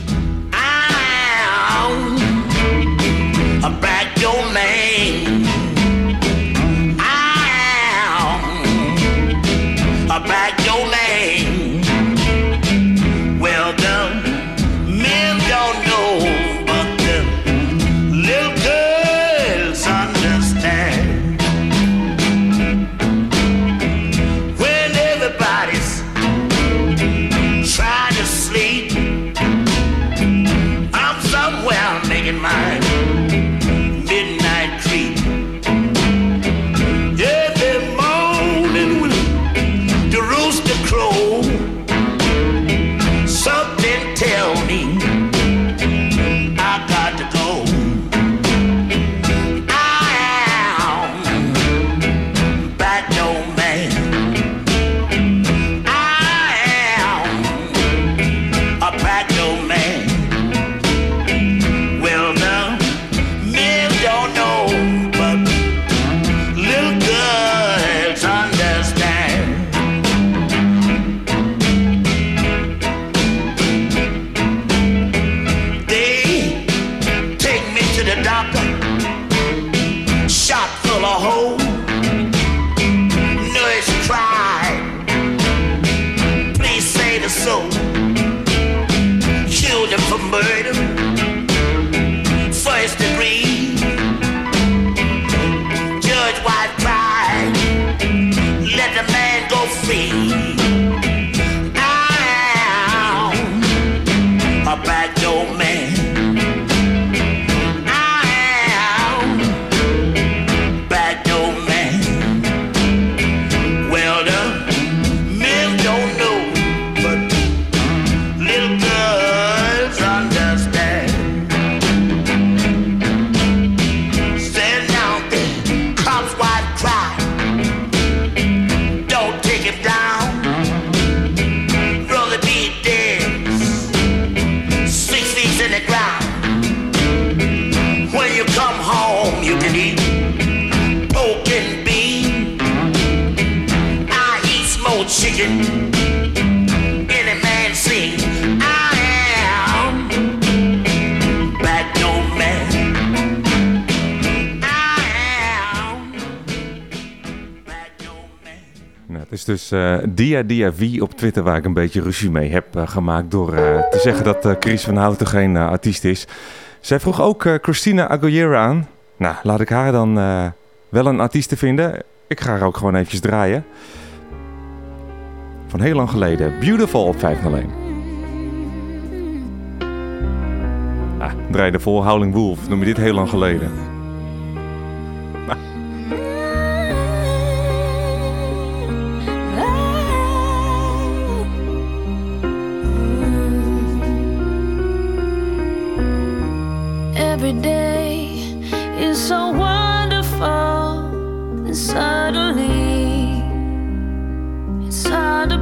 Eh Dia Dia V op Twitter waar ik een beetje ruzie mee heb eh, gemaakt door eh, te zeggen dat Chris van Houten geen artiest is. Zij vroeg ook Christina Aguilera aan. Nou, laat ik haar dan wel een artiest vinden. Ik ga haar ook gewoon eventjes draaien. Van heel lang geleden. Beautiful op 501. Ah, draai de vol Howling Wolf. Noem je dit heel lang geleden. It's hard to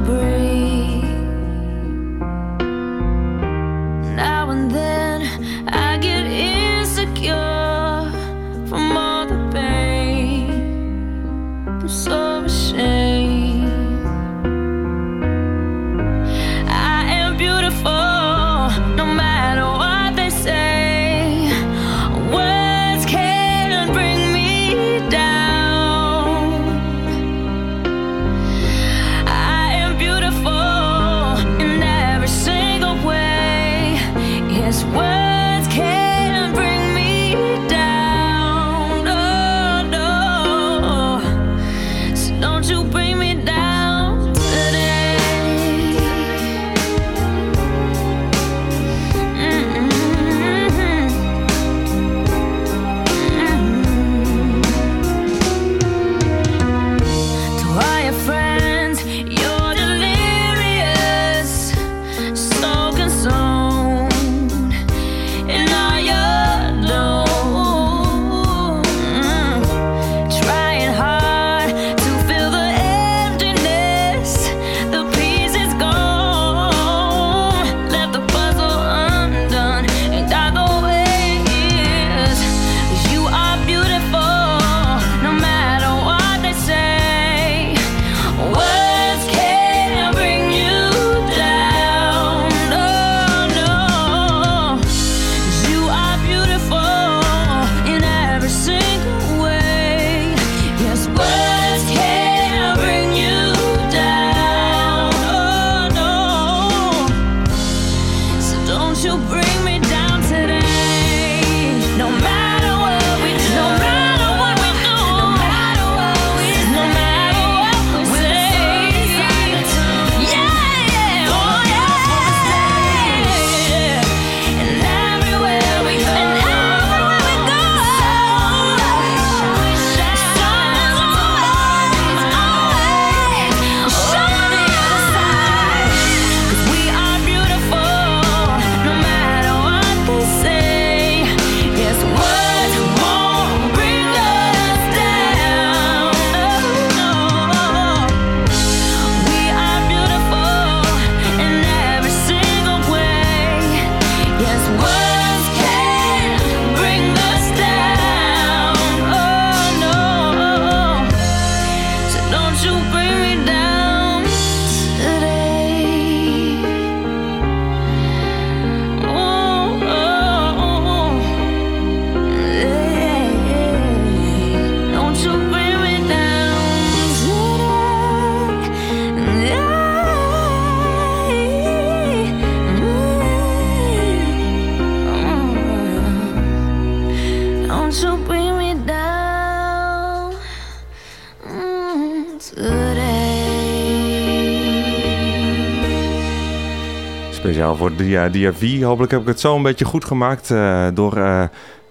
voor Dia, Dia V. Hopelijk heb ik het zo een beetje goed gemaakt eh, door eh,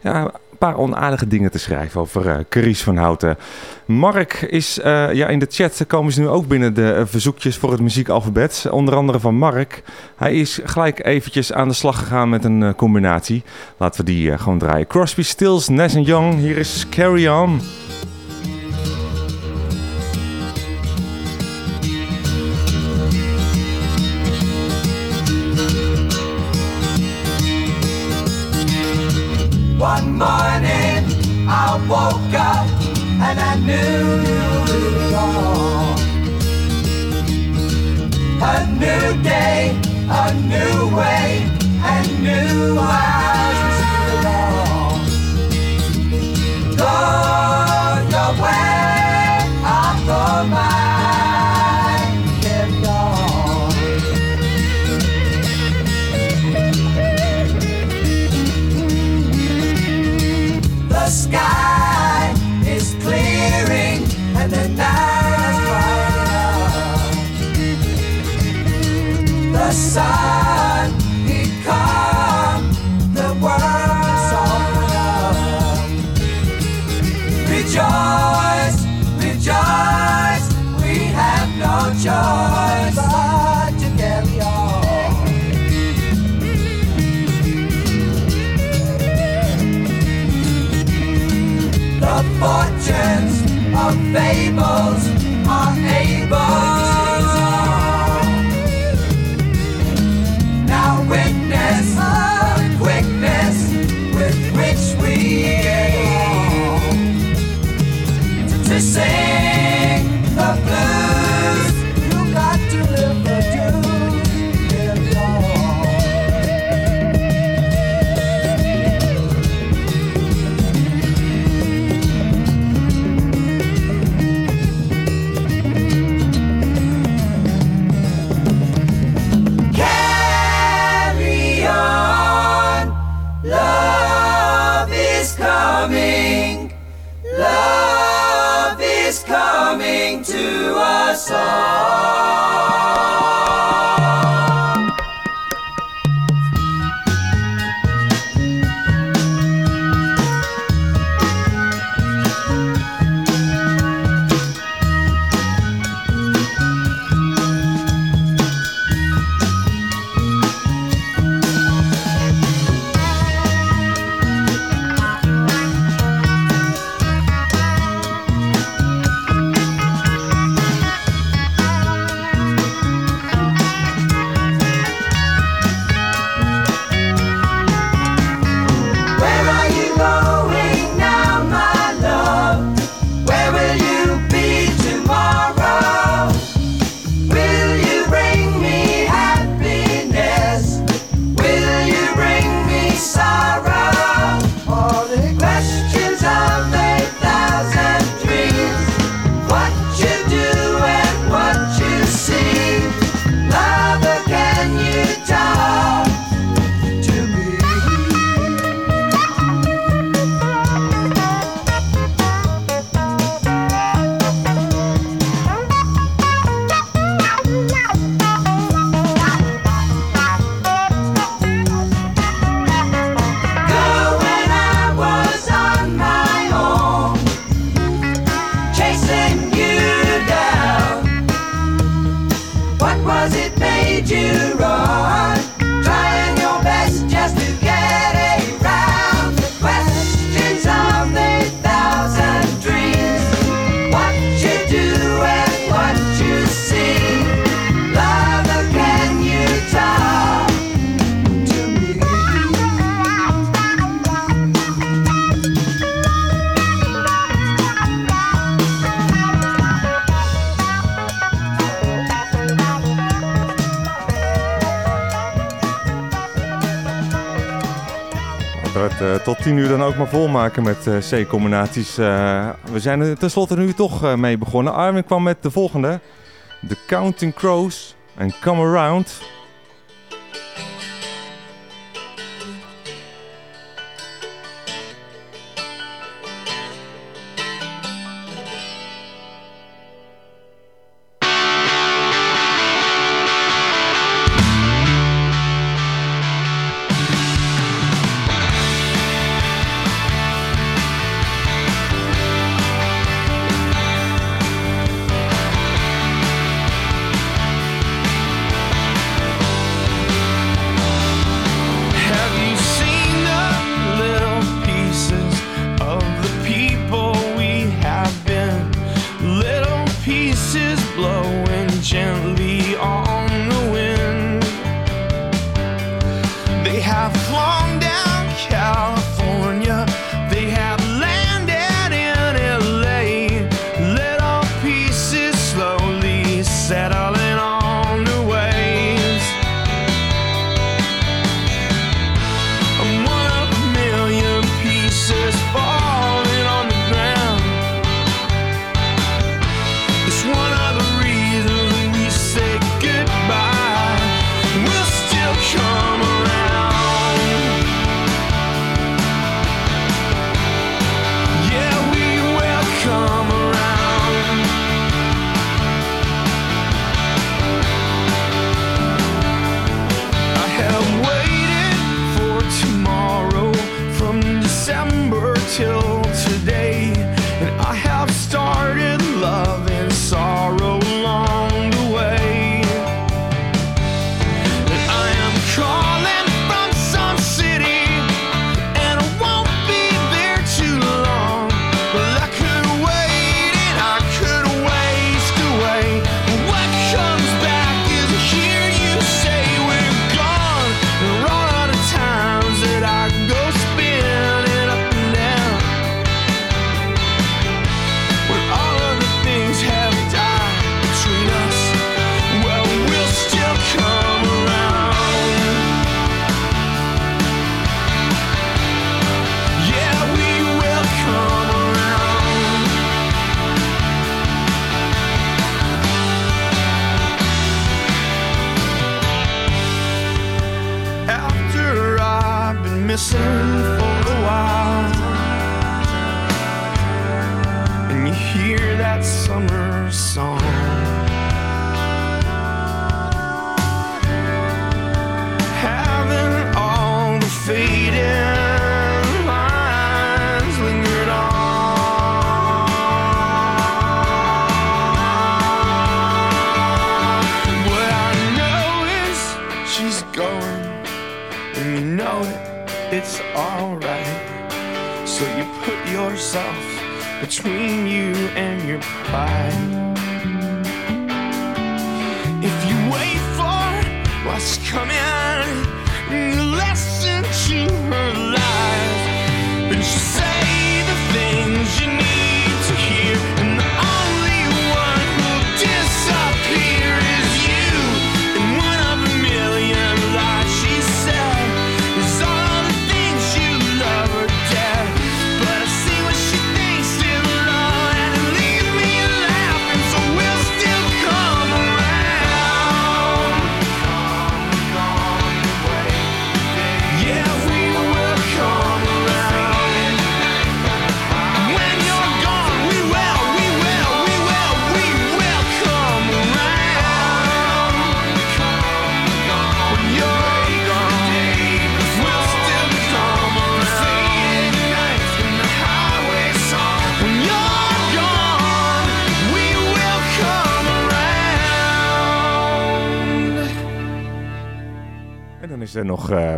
ja, een paar onaardige dingen te schrijven over eh Carice van Houten. Mark is, ja in de chat komen ze nu ook binnen de verzoekjes voor het muziekalfabet. Onder andere van Mark. Hij is gelijk eventjes aan de slag gegaan met een combinatie. Laten we die gewoon draaien. Crosby, Stills, Nash Young. Hier is Carry On. One morning I woke up and I knew it all. A new day, a new way, and new eyes to all. side. Dan ook maar volmaken met eh, C-combinaties. Eh, we zijn er tenslotte nu toch eh, mee begonnen. Armin kwam met de volgende. The Counting Crows en Come Around.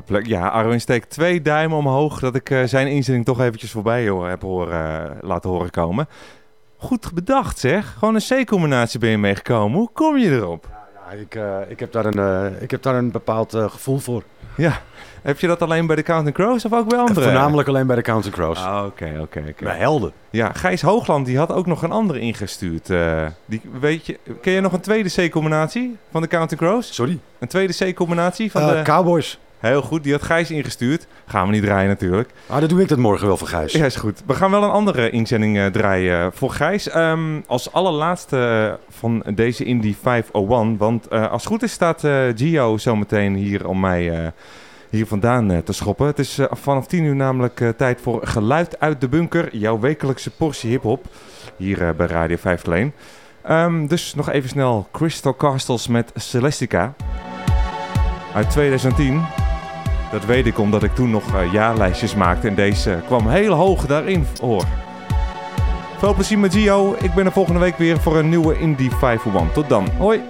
Plek. Ja, Arwin steekt twee duimen omhoog dat ik eh, zijn inzending toch eventjes voorbij hoor, heb horen, eh, laten horen komen. Goed bedacht zeg. Gewoon een C-combinatie ben je meegekomen. Hoe kom je erop? Ja, ik, eh, ik, heb daar een, eh, ik heb daar een bepaald eh, gevoel voor. Ja. Heb je dat alleen bij de Counting Crows of ook bij andere? Voornamelijk alleen bij de Counting Crows. Ah, Oké, oké, oké. Bij Helden. Ja, Gijs Hoogland die had ook nog een andere ingestuurd. eh, die, weet je, ken je nog een tweede C-combinatie van de Counting Crows? Sorry? Een tweede C-combinatie van Eh, de... Cowboys. Heel goed, die had Gijs ingestuurd. Gaan we niet draaien natuurlijk. Ah, dan doe ik dat morgen wel voor Gijs. Ja, is goed. We gaan wel een andere inzending eh, draaien voor Gijs. Ehm, als allerlaatste eh, van deze Indie 501. Want eh, als het goed is staat eh, Gio zometeen hier om mij eh, hier vandaan eh, te schoppen. Het is eh, vanaf 10 uur namelijk eh, tijd voor Geluid uit de Bunker. Jouw wekelijkse portie hiphop. Hier eh, bij Radio 5 Leen. Ehm, dus nog even snel Crystal Castles met Celestica. Uit 2010. Dat weet ik omdat ik toen nog eh, jaarlijstjes maakte en deze kwam heel hoog daarin voor. Veel plezier met Gio. Ik ben er volgende week weer voor een nieuwe Indie 501. Tot dan. Hoi.